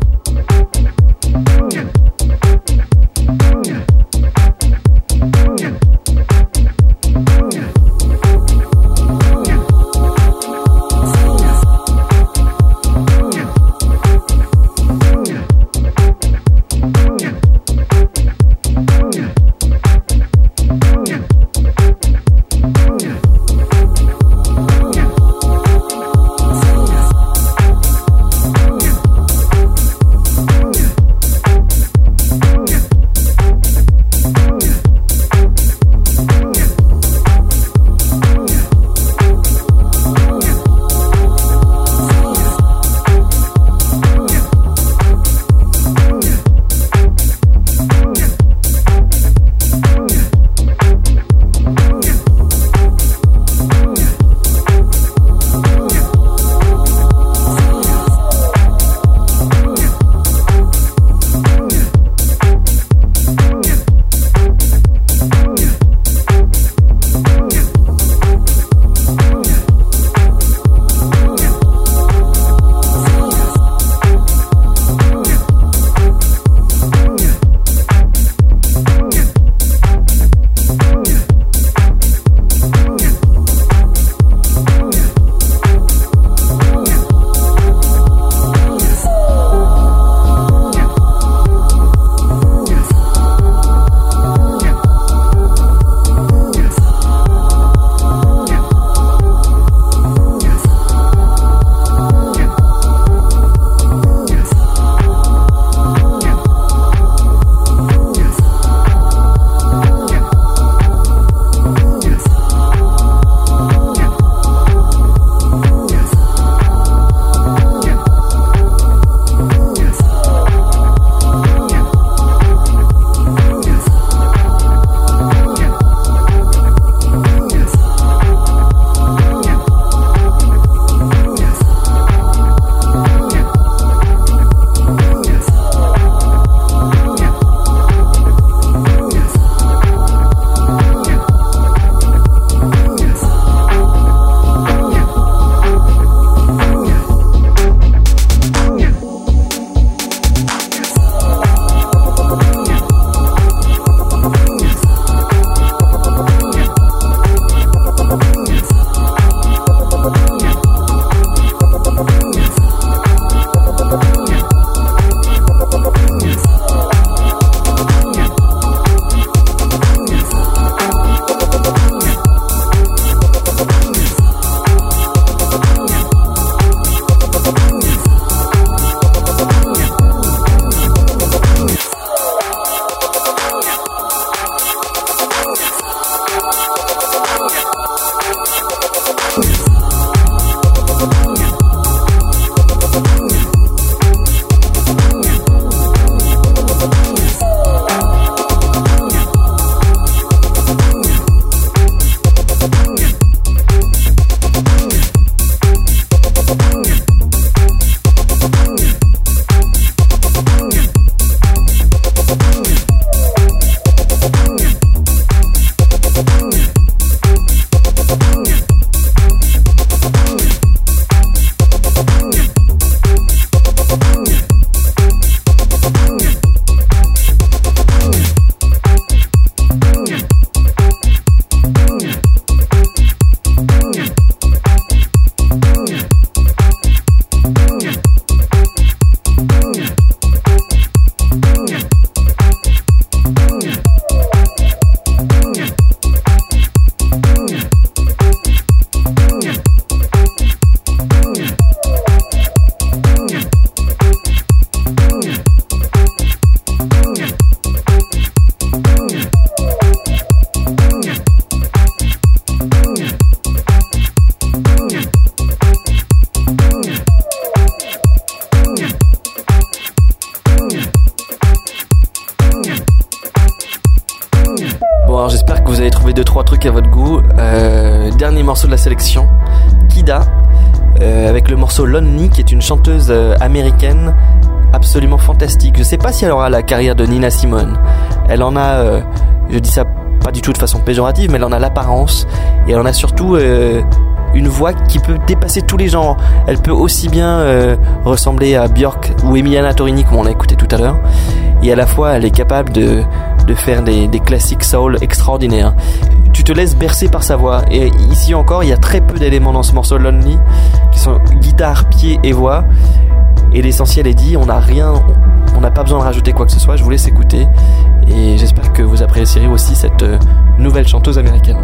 morceau Lonely, qui est une chanteuse euh, américaine absolument fantastique. Je sais pas si elle aura la carrière de Nina Simone. Elle en a, euh, je dis ça pas du tout de façon péjorative, mais elle en a l'apparence et elle en a surtout euh, une voix qui peut dépasser tous les genres. Elle peut aussi bien ressembler à Björk ou Emiliana Torini comme on l'a écouté tout à l'heure, et à la fois elle est capable de, de faire des, des classiques soul extraordinaires. Tu te laisses bercer par sa voix, et ici encore il y a très peu d'éléments dans ce morceau Lonely qui sont guitare, pied et voix. Et l'essentiel est dit, on n'a rien, on n'a pas besoin de rajouter quoi que ce soit. Je vous laisse écouter et j'espère que vous apprécierez aussi cette euh, nouvelle chanteuse américaine.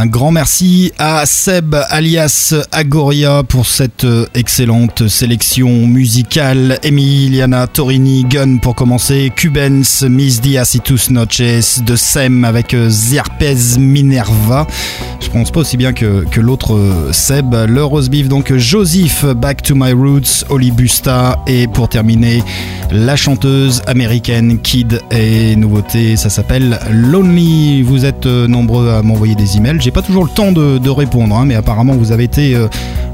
Un grand merci à Seb alias Agoria pour cette euh, excellente sélection musicale. Emiliana Torini, Gun pour commencer, Cubens, Miss Dias y Tus Noches, de Sem avec euh, Zierpez Minerva. Je prononce pas aussi bien que, que l'autre euh, Seb. Le roast beef, donc Joseph, Back to My Roots, Oli Busta. Et pour terminer, la chanteuse américaine Kid et nouveauté, ça s'appelle Lonely. Vous êtes nombreux à m'envoyer des emails. Pas toujours le temps de, répondre, hein, mais apparemment vous avez été euh,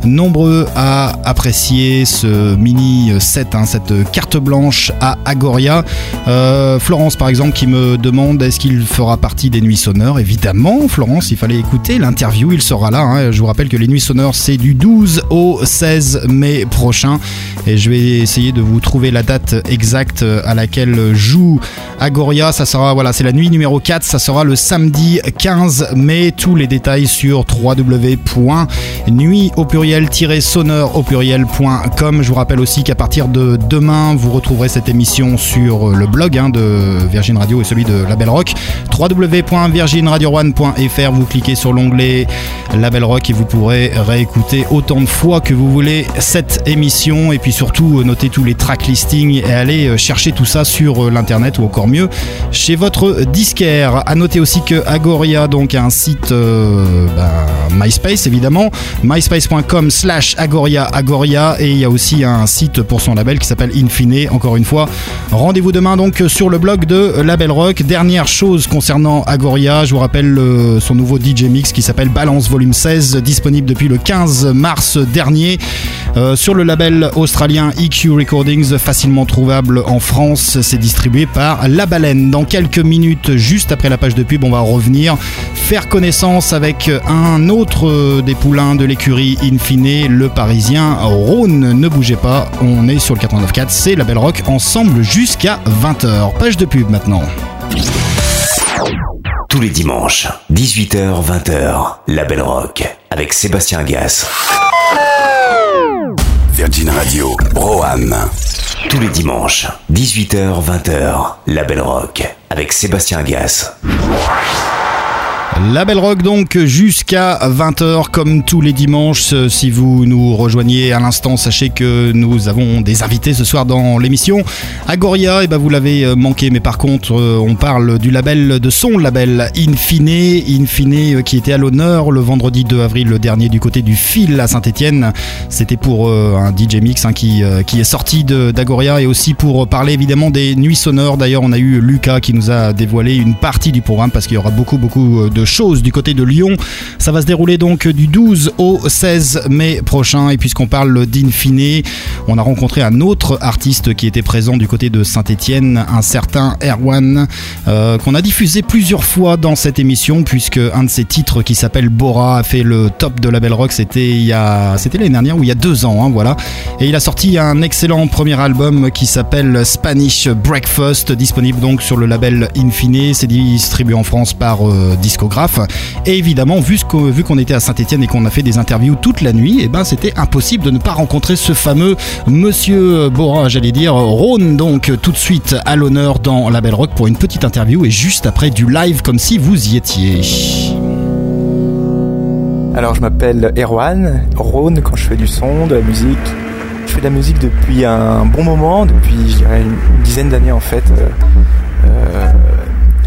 nombreux à apprécier ce mini set, hein, cette carte blanche à Agoria. Euh, Florence, par exemple, qui me demande est-ce qu'il fera partie des Nuits Sonores? Évidemment, Florence, il fallait écouter l'interview, il sera là. hein. Je vous rappelle que les Nuits Sonores, c'est du 12 au 16 mai prochain. Et je vais essayer de vous trouver la date exacte à laquelle joue Agoria. Ça sera, voilà, c'est la nuit numéro 4. Ça sera le samedi 15 mai. Tous les détails sur www.nuit au pluriel-sonore au pluriel.com. Je vous rappelle aussi qu'à partir de demain, vous retrouverez cette émission sur le blog hein, de Virgin Radio et celui de Label Rock. www.virginradio1.fr. Vous cliquez sur l'onglet Label Rock et vous pourrez réécouter autant de fois que vous voulez cette émission. Et puis surtout, euh, notez tous les track listings et allez euh, chercher tout ça sur euh, l'internet ou encore mieux chez votre disquaire. À noter aussi que Agoria donc un site euh, bah, MySpace évidemment, myspace.com slash Agoria Agoria et il y a aussi un site pour son label qui s'appelle Infine. Encore une fois, rendez-vous demain donc sur le blog de Label Rock. Dernière chose concernant Agoria, je vous rappelle euh, son nouveau DJ mix qui s'appelle Balance Volume 16, disponible depuis le 15 mars dernier euh, sur le label australien EQ Recordings, facilement trouvable en France. C'est distribué par La Baleine. Dans quelques minutes, juste après la page de pub, on va revenir faire connaissance avec un autre euh, des poulains de l'écurie Infine, le parisien Rhône. Ne bougez pas, on est sur le 89.4, c'est Label Rock ensemble jusqu'à 20h. Page de pub maintenant. Tous les dimanches, 18h-20h, La Belle Rock, avec Sébastien Gas. Virgin Radio, Broham. Tous les dimanches, 18h-20h, La Belle Rock, avec Sébastien Gas. La Belle Rock donc jusqu'à 20h comme tous les dimanches. Euh, Si vous nous rejoignez à l'instant, sachez que nous avons des invités ce soir dans l'émission. Agoria, et ben vous l'avez euh, manqué, mais par contre euh, on parle du label de son label Infine, Infine qui était à l'honneur le vendredi 2 avril dernier du côté du fil à Saint-Etienne. C'était pour un DJ mix hein, qui, qui est sorti de- d'Agoria et aussi pour parler évidemment des nuits sonores. D'ailleurs on a eu Lucas qui nous a dévoilé une partie du programme parce qu'il y aura beaucoup beaucoup euh, choses du côté de Lyon. Ça va se dérouler donc du 12 au 16 mai prochain. Et puisqu'on parle d'Infine, on a rencontré un autre artiste qui était présent du côté de Saint-Etienne, un certain Erwan, euh, qu'on a diffusé plusieurs fois dans cette émission, puisque un de ses titres qui s'appelle Bora a fait le top de la Belle Rock. C'était l'année dernière ou il y a deux ans, hein, voilà. Et il a sorti un excellent premier album qui s'appelle Spanish Breakfast, disponible donc sur le label Infine. C'est distribué en France par euh, Et évidemment, vu, qu'on était à Saint-Etienne et qu'on a fait des interviews toute la nuit, et ben c'était impossible de ne pas rencontrer ce fameux Monsieur Bora, j'allais dire Rhône. Donc tout de suite à l'honneur dans la Belle Rock pour une petite interview et juste après du live comme si vous y étiez. Alors je m'appelle Erwan, Rhône quand je fais du son, de la musique. Je fais de la musique depuis un bon moment, depuis une une dizaine d'années en fait.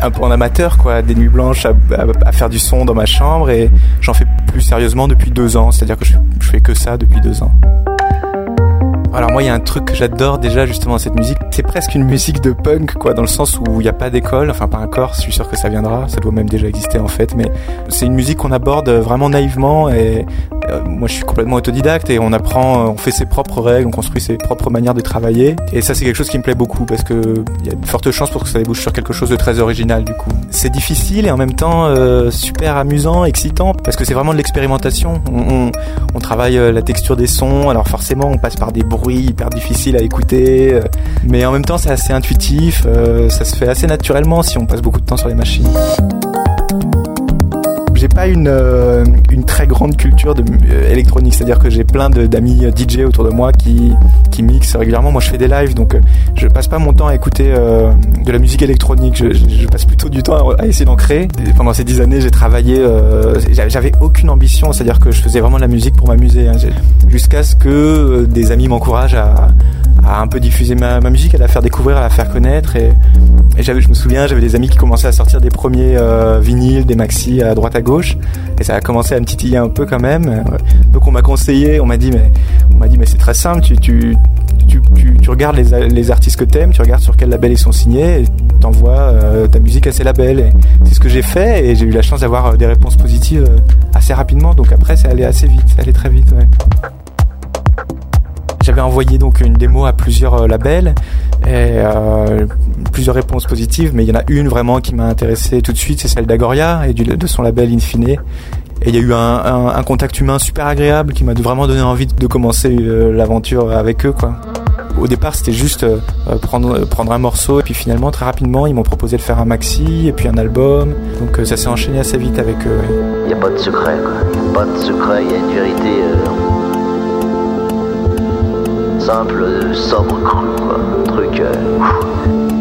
Un peu en amateur quoi, des nuits blanches à, faire du son dans ma chambre et j'en fais plus sérieusement depuis deux ans, c'est-à-dire que je, fais que ça depuis deux ans. Alors moi il y a un truc que j'adore déjà justement cette musique, c'est presque une musique de punk quoi, dans le sens où il n'y a pas d'école, enfin pas encore, je suis sûr que ça viendra, ça doit même déjà exister en fait, mais c'est une musique qu'on aborde vraiment naïvement et euh, moi je suis complètement autodidacte et on apprend, euh, on fait ses propres règles, on construit ses propres manières de travailler et ça c'est quelque chose qui me plaît beaucoup parce que il y a de fortes chances pour que ça débouche sur quelque chose de très original du coup. C'est difficile et en même temps euh, super amusant, excitant parce que c'est vraiment de l'expérimentation. On, travaille la texture des sons, alors forcément on passe par des bruits hyper difficiles à écouter, mais en même temps c'est assez intuitif, ça se fait assez naturellement si on passe beaucoup de temps sur les machines. J'ai pas une, euh, une très grande culture de euh, électronique, c'est-à-dire que j'ai plein d'amis euh, DJ autour de moi qui, qui mixent régulièrement. Moi je fais des lives donc je passe pas mon temps à écouter de la musique électronique, je, je- je passe plutôt du temps à, essayer d'en créer. Pendant ces dix années j'ai travaillé, j'avais- aucune ambition, c'est-à-dire que je faisais vraiment de la musique pour m'amuser, hein. Jusqu'à ce que des amis m'encouragent à, à un peu diffuser ma, musique, à la faire découvrir, à la faire connaître. Et, je me souviens, j'avais des amis qui commençaient à sortir des premiers euh, vinyles, des maxi à droite à gauche, et ça a commencé à me titiller un peu quand même. Euh, Donc on m'a conseillé, on m'a dit mais c'est très simple, tu regardes les, artistes que t'aimes, tu regardes sur quel label ils sont signés, et t'envoies euh, ta musique à ces labels. C'est ce que j'ai fait, et j'ai eu la chance d'avoir euh, des réponses positives assez rapidement. Donc après, c'est allé assez vite, c'est allé très vite. J'avais envoyé donc une démo à plusieurs euh, labels et euh, plusieurs réponses positives, mais il y en a une vraiment qui m'a intéressé tout de suite, c'est celle d'Agoria et de son label Infine. Et il y a eu un, contact humain super agréable qui m'a vraiment donné envie de commencer euh, l'aventure avec eux. Au départ, c'était juste prendre, prendre un morceau, et puis finalement, très rapidement, ils m'ont proposé de faire un maxi, et puis un album. Donc ça s'est enchaîné assez vite avec eux. Il n'y a pas de secret, quoi. Pas de secret, il y a une vérité simple, sobre, quoi. Un truc. euh,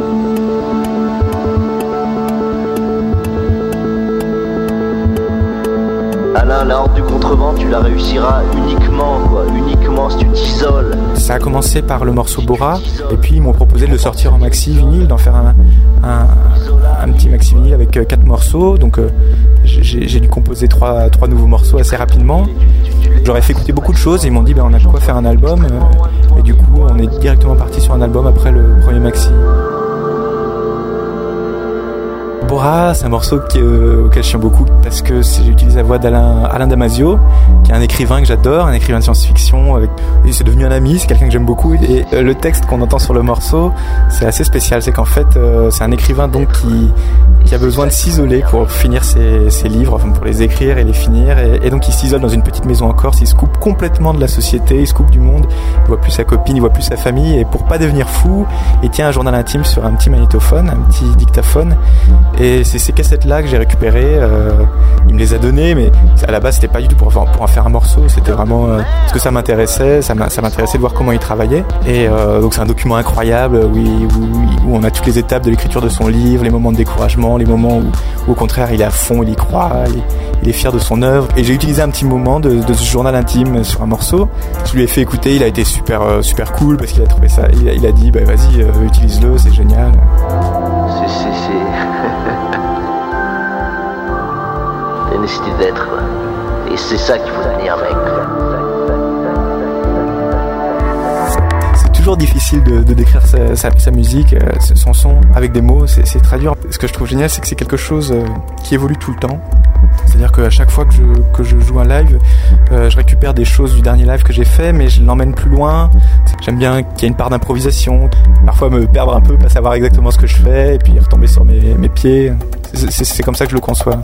Alain, la horde du contrevent, tu la réussiras uniquement, quoi. Uniquement si tu t'isoles. Ça a commencé par le morceau Bora, et puis ils m'ont proposé de le sortir en maxi vinyle, d'en faire un, un, un petit maxi vinyle avec euh, quatre morceaux. Donc euh, j'ai j'ai dû composer trois, trois nouveaux morceaux assez rapidement. J'aurais fait écouter beaucoup de choses et ils m'ont dit ben, on a de quoi faire un album. euh, et du coup on est directement parti sur un album après le premier maxi. Bora, c'est un morceau qui, euh, auquel je tiens beaucoup parce que j'utilise la voix d'Alain Alain Damasio, qui est un écrivain que j'adore, un écrivain de science-fiction. Avec, c'est devenu un ami, c'est quelqu'un que j'aime beaucoup. Et euh, le texte qu'on entend sur le morceau, c'est assez spécial. C'est qu'en fait, euh, c'est un écrivain donc qui, qui a besoin de s'isoler pour finir ses, ses livres, enfin pour les écrire et les finir. Et, et donc il s'isole dans une petite maison en Corse. Il se coupe complètement de la société, il se coupe du monde. Il voit plus sa copine, il voit plus sa famille. Et pour pas devenir fou, il tient un journal intime sur un petit magnétophone, un petit dictaphone. Et c'est ces cassettes-là que j'ai récupérées. euh, il me les a données, mais à la base, c'était pas du tout pour, en- faire un morceau. C'était vraiment euh, parce que ça m'intéressait. Ça m'intéressait de voir comment il travaillait. Et euh, donc, c'est un document incroyable où, il- où- où on a toutes les étapes de l'écriture de son livre, les moments de découragement, les moments où, au contraire, il est à fond, il y croit, il, est fier de son œuvre. Et j'ai utilisé un petit moment de, de ce journal intime sur un morceau. Je lui ai fait écouter. Il a été super, euh, super cool parce qu'il a trouvé ça. Il il a dit, bah, vas-y, euh, utilise-le, c'est génial. C'est. c'est- c'est- C'est toujours difficile de, décrire sa, musique, euh, son son avec des mots, c'est très dur. Ce que je trouve génial, c'est que c'est quelque chose euh, qui évolue tout le temps. C'est-à-dire qu'à chaque fois que je, joue un live, euh, je récupère des choses du dernier live que j'ai fait, mais je l'emmène plus loin. J'aime bien qu'il y ait une part d'improvisation, parfois me perdre un peu, pas savoir exactement ce que je fais, et puis retomber sur mes, pieds. C'est comme ça que je le conçois.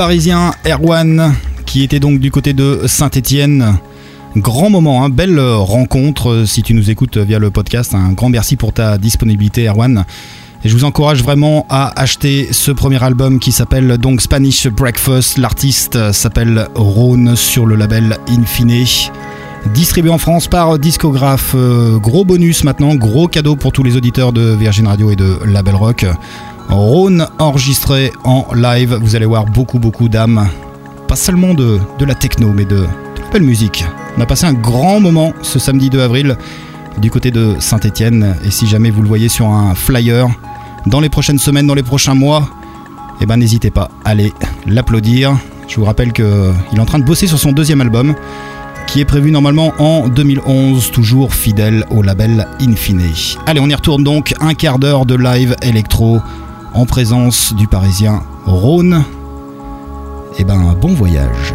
Parisien Erwan, qui était donc du côté de Saint-Étienne. Grand moment, hein, belle rencontre. euh, Si tu nous écoutes via le podcast, un grand merci pour ta disponibilité, Erwan. Et je vous encourage vraiment à acheter ce premier album qui s'appelle donc Spanish Breakfast. L'artiste s'appelle Rhône sur le label Infine. Distribué en France par Discographe. Euh, gros bonus maintenant, gros cadeau pour tous les auditeurs de Virgin Radio et de Label Rock. Rhône enregistré en live. Vous allez voir beaucoup, beaucoup d'âmes. Pas seulement de, la techno, mais de, de la belle musique. On a passé un grand moment ce samedi 2 avril du côté de Saint-Etienne. Et si jamais vous le voyez sur un flyer, dans les prochaines semaines, dans les prochains mois, eh ben n'hésitez pas, allez l'applaudir. Je vous rappelle qu'il est en train de bosser sur son deuxième album, qui est prévu normalement en 2011, toujours fidèle au label Infine. Allez, on y retourne donc un quart d'heure de live électro en présence du Parisien Rhône. Et ben, bon voyage.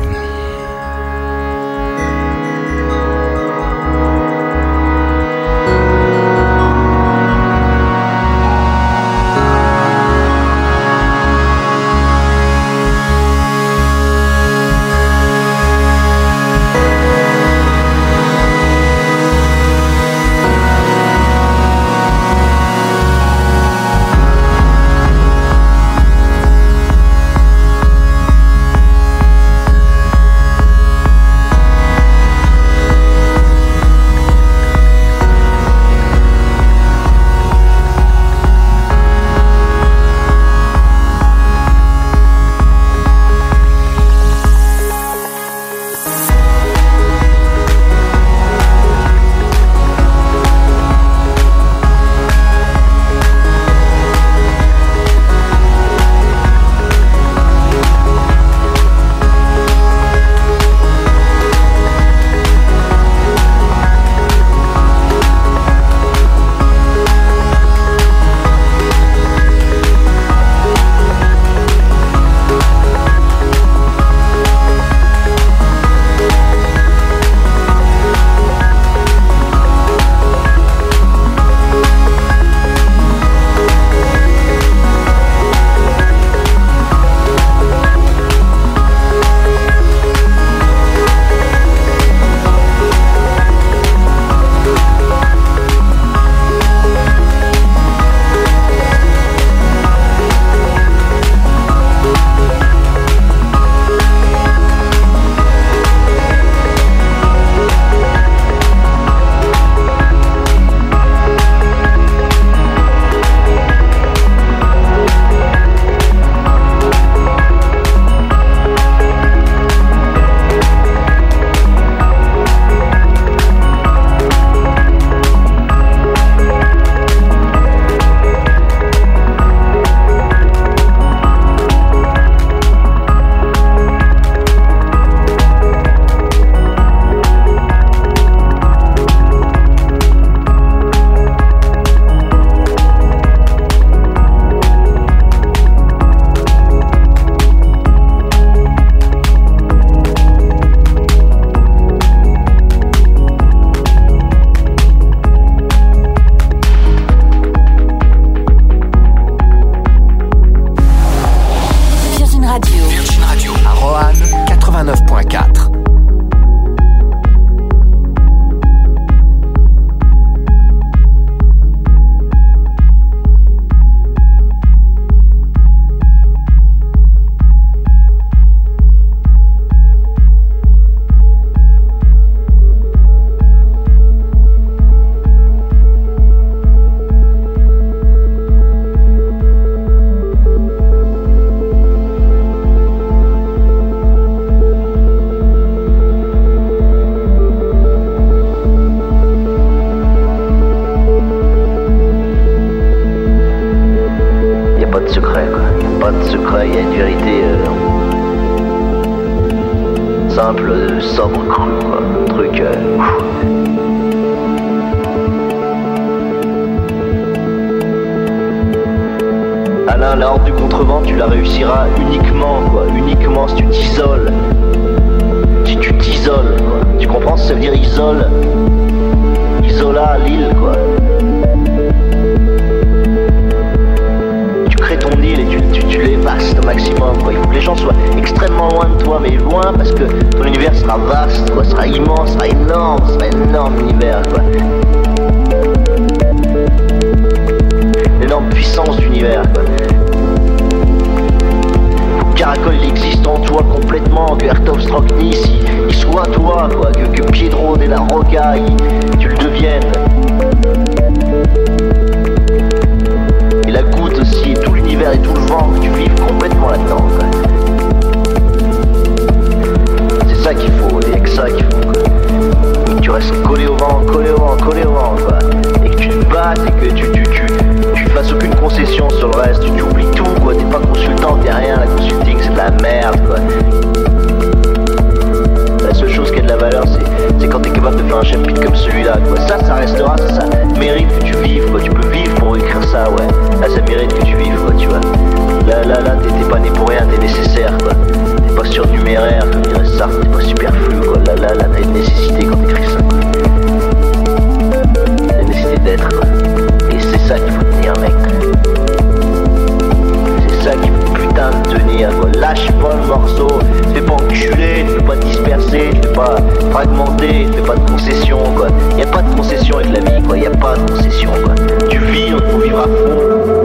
Morceau. Te fais pas enculer, te fais pas disperser, te fais pas fragmenter, te fais pas de concession, quoi. Y a pas de concession avec la vie, quoi. Y a pas de concession, quoi. Tu vis, on faut vivre à fond.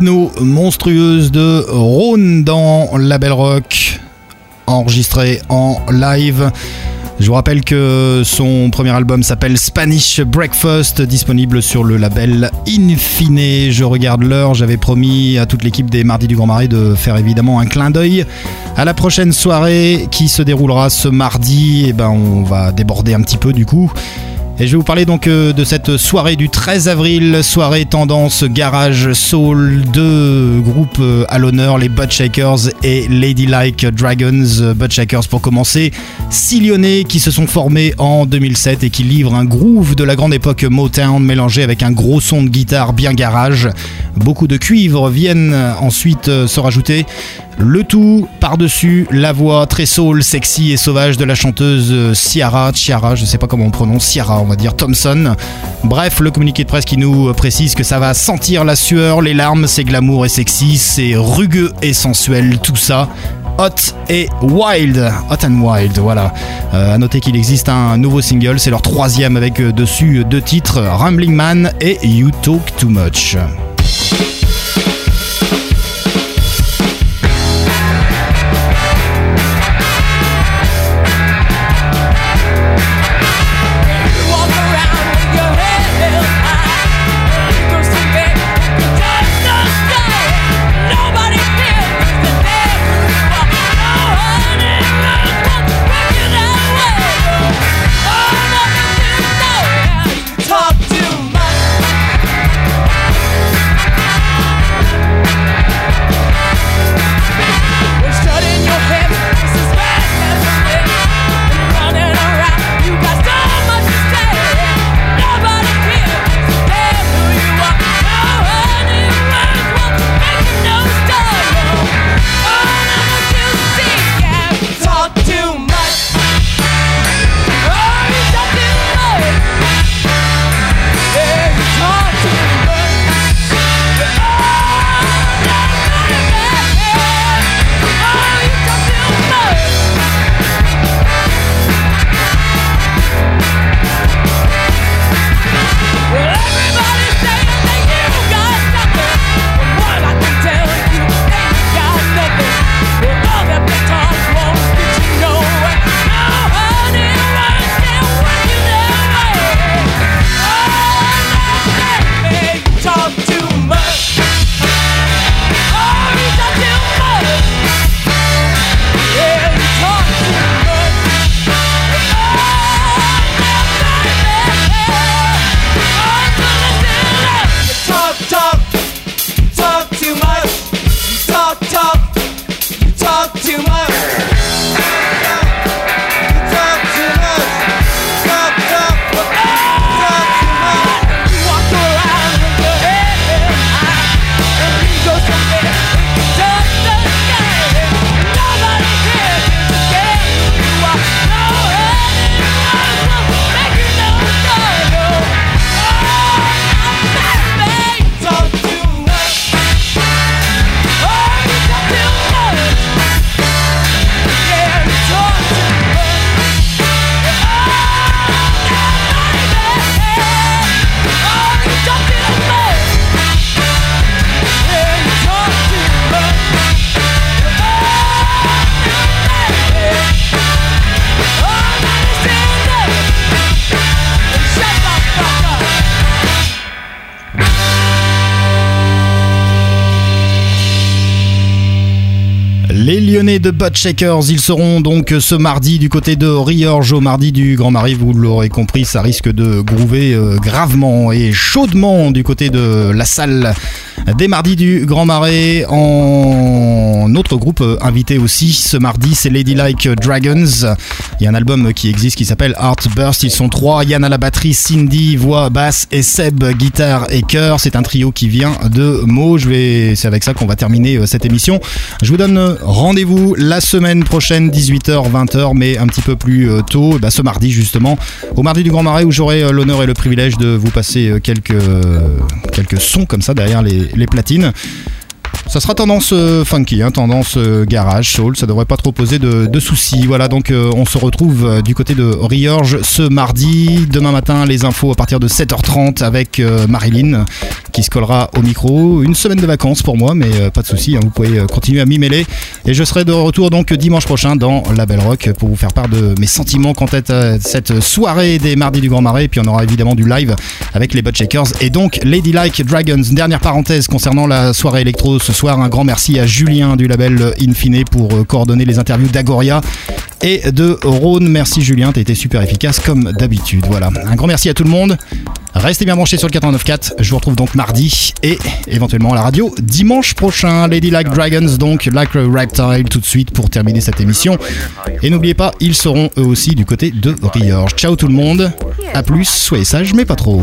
Monstrueuse de Rhône dans Label Rock, enregistrée en live. Je vous rappelle que son premier album s'appelle Spanish Breakfast, disponible sur le label Infine. Je regarde l'heure, j'avais promis à toute l'équipe des Mardis du Grand Marais de faire évidemment un clin d'œil à la prochaine soirée qui se déroulera ce mardi. Et ben on va déborder un petit peu du coup. Et je vais vous parler donc euh, de cette soirée du 13 avril, soirée tendance garage soul, deux groupes euh, à l'honneur, les Butt Shakers et Ladylike Dragons. Euh, Butt Shakers pour commencer, six Lyonnais qui se sont formés en 2007 et qui livrent un groove de la grande époque Motown mélangé avec un gros son de guitare bien garage. Beaucoup de cuivres viennent ensuite se rajouter. Le tout par-dessus la voix très soul, sexy et sauvage de la chanteuse euh, Ciara, Ciara, je sais pas comment on prononce, Ciara, on va dire Thompson. Bref, le communiqué de presse qui nous euh, précise que ça va sentir la sueur, les larmes, c'est glamour et sexy, c'est rugueux et sensuel, tout ça. Hot et Wild, Hot and Wild, voilà. Euh, à noter qu'il existe un nouveau single, c'est leur troisième avec euh, dessus deux titres, Rambling Man et You Talk Too Much. De Butt Shakers, ils seront donc ce mardi du côté de Riorge au mardi du Grand Marais. Vous l'aurez compris, ça risque de groover euh, gravement et chaudement du côté de la salle des mardis du Grand Marais. En autre groupe euh, invité aussi ce mardi, c'est Ladylike Dragons. Il y a un album qui existe qui s'appelle Art Burst. Ils sont trois. Yann à la batterie, Cindy, voix, basse et Seb, guitare et chœur. C'est un trio qui vient de Meaux. Je vais, c'est avec ça qu'on va terminer euh, cette émission. Je vous donne euh, rendez-vous la semaine prochaine, 18h, 20h, mais un petit peu plus euh, tôt, bah, ce mardi justement, au mardi du Grand Marais où j'aurai l'honneur et le privilège de vous passer quelques, quelques sons comme ça derrière les platines. Ça sera tendance euh, funky, hein, tendance euh, garage, soul, ça devrait pas trop poser de, soucis. Voilà, donc euh, on se retrouve du côté de Riorge ce mardi. Demain matin, les infos à partir de 7h30 avec Marilyn qui se collera au micro. Une semaine de vacances pour moi, mais pas de souci, hein, vous pouvez continuer à m'y mêler. Et je serai de retour donc dimanche prochain dans La Belle Rock pour vous faire part de mes sentiments quant à cette soirée des Mardis du Grand Marais. Et puis on aura évidemment du live avec les Butt Shakers et donc Ladylike Dragons. Dernière parenthèse concernant la soirée électro ce. Un grand merci à Julien du label Infine pour euh, coordonner les interviews d'Agoria et de Rhône. Merci Julien, t'as été super efficace comme d'habitude. Voilà, un grand merci à tout le monde. Restez bien branchés sur le 89.4. Je vous retrouve donc mardi et éventuellement à la radio dimanche prochain. Lady Like Dragons, donc Like a Reptile tout de suite pour terminer cette émission. Et n'oubliez pas, ils seront eux aussi du côté de Riorge. Ciao tout le monde. À plus, soyez sages mais pas trop.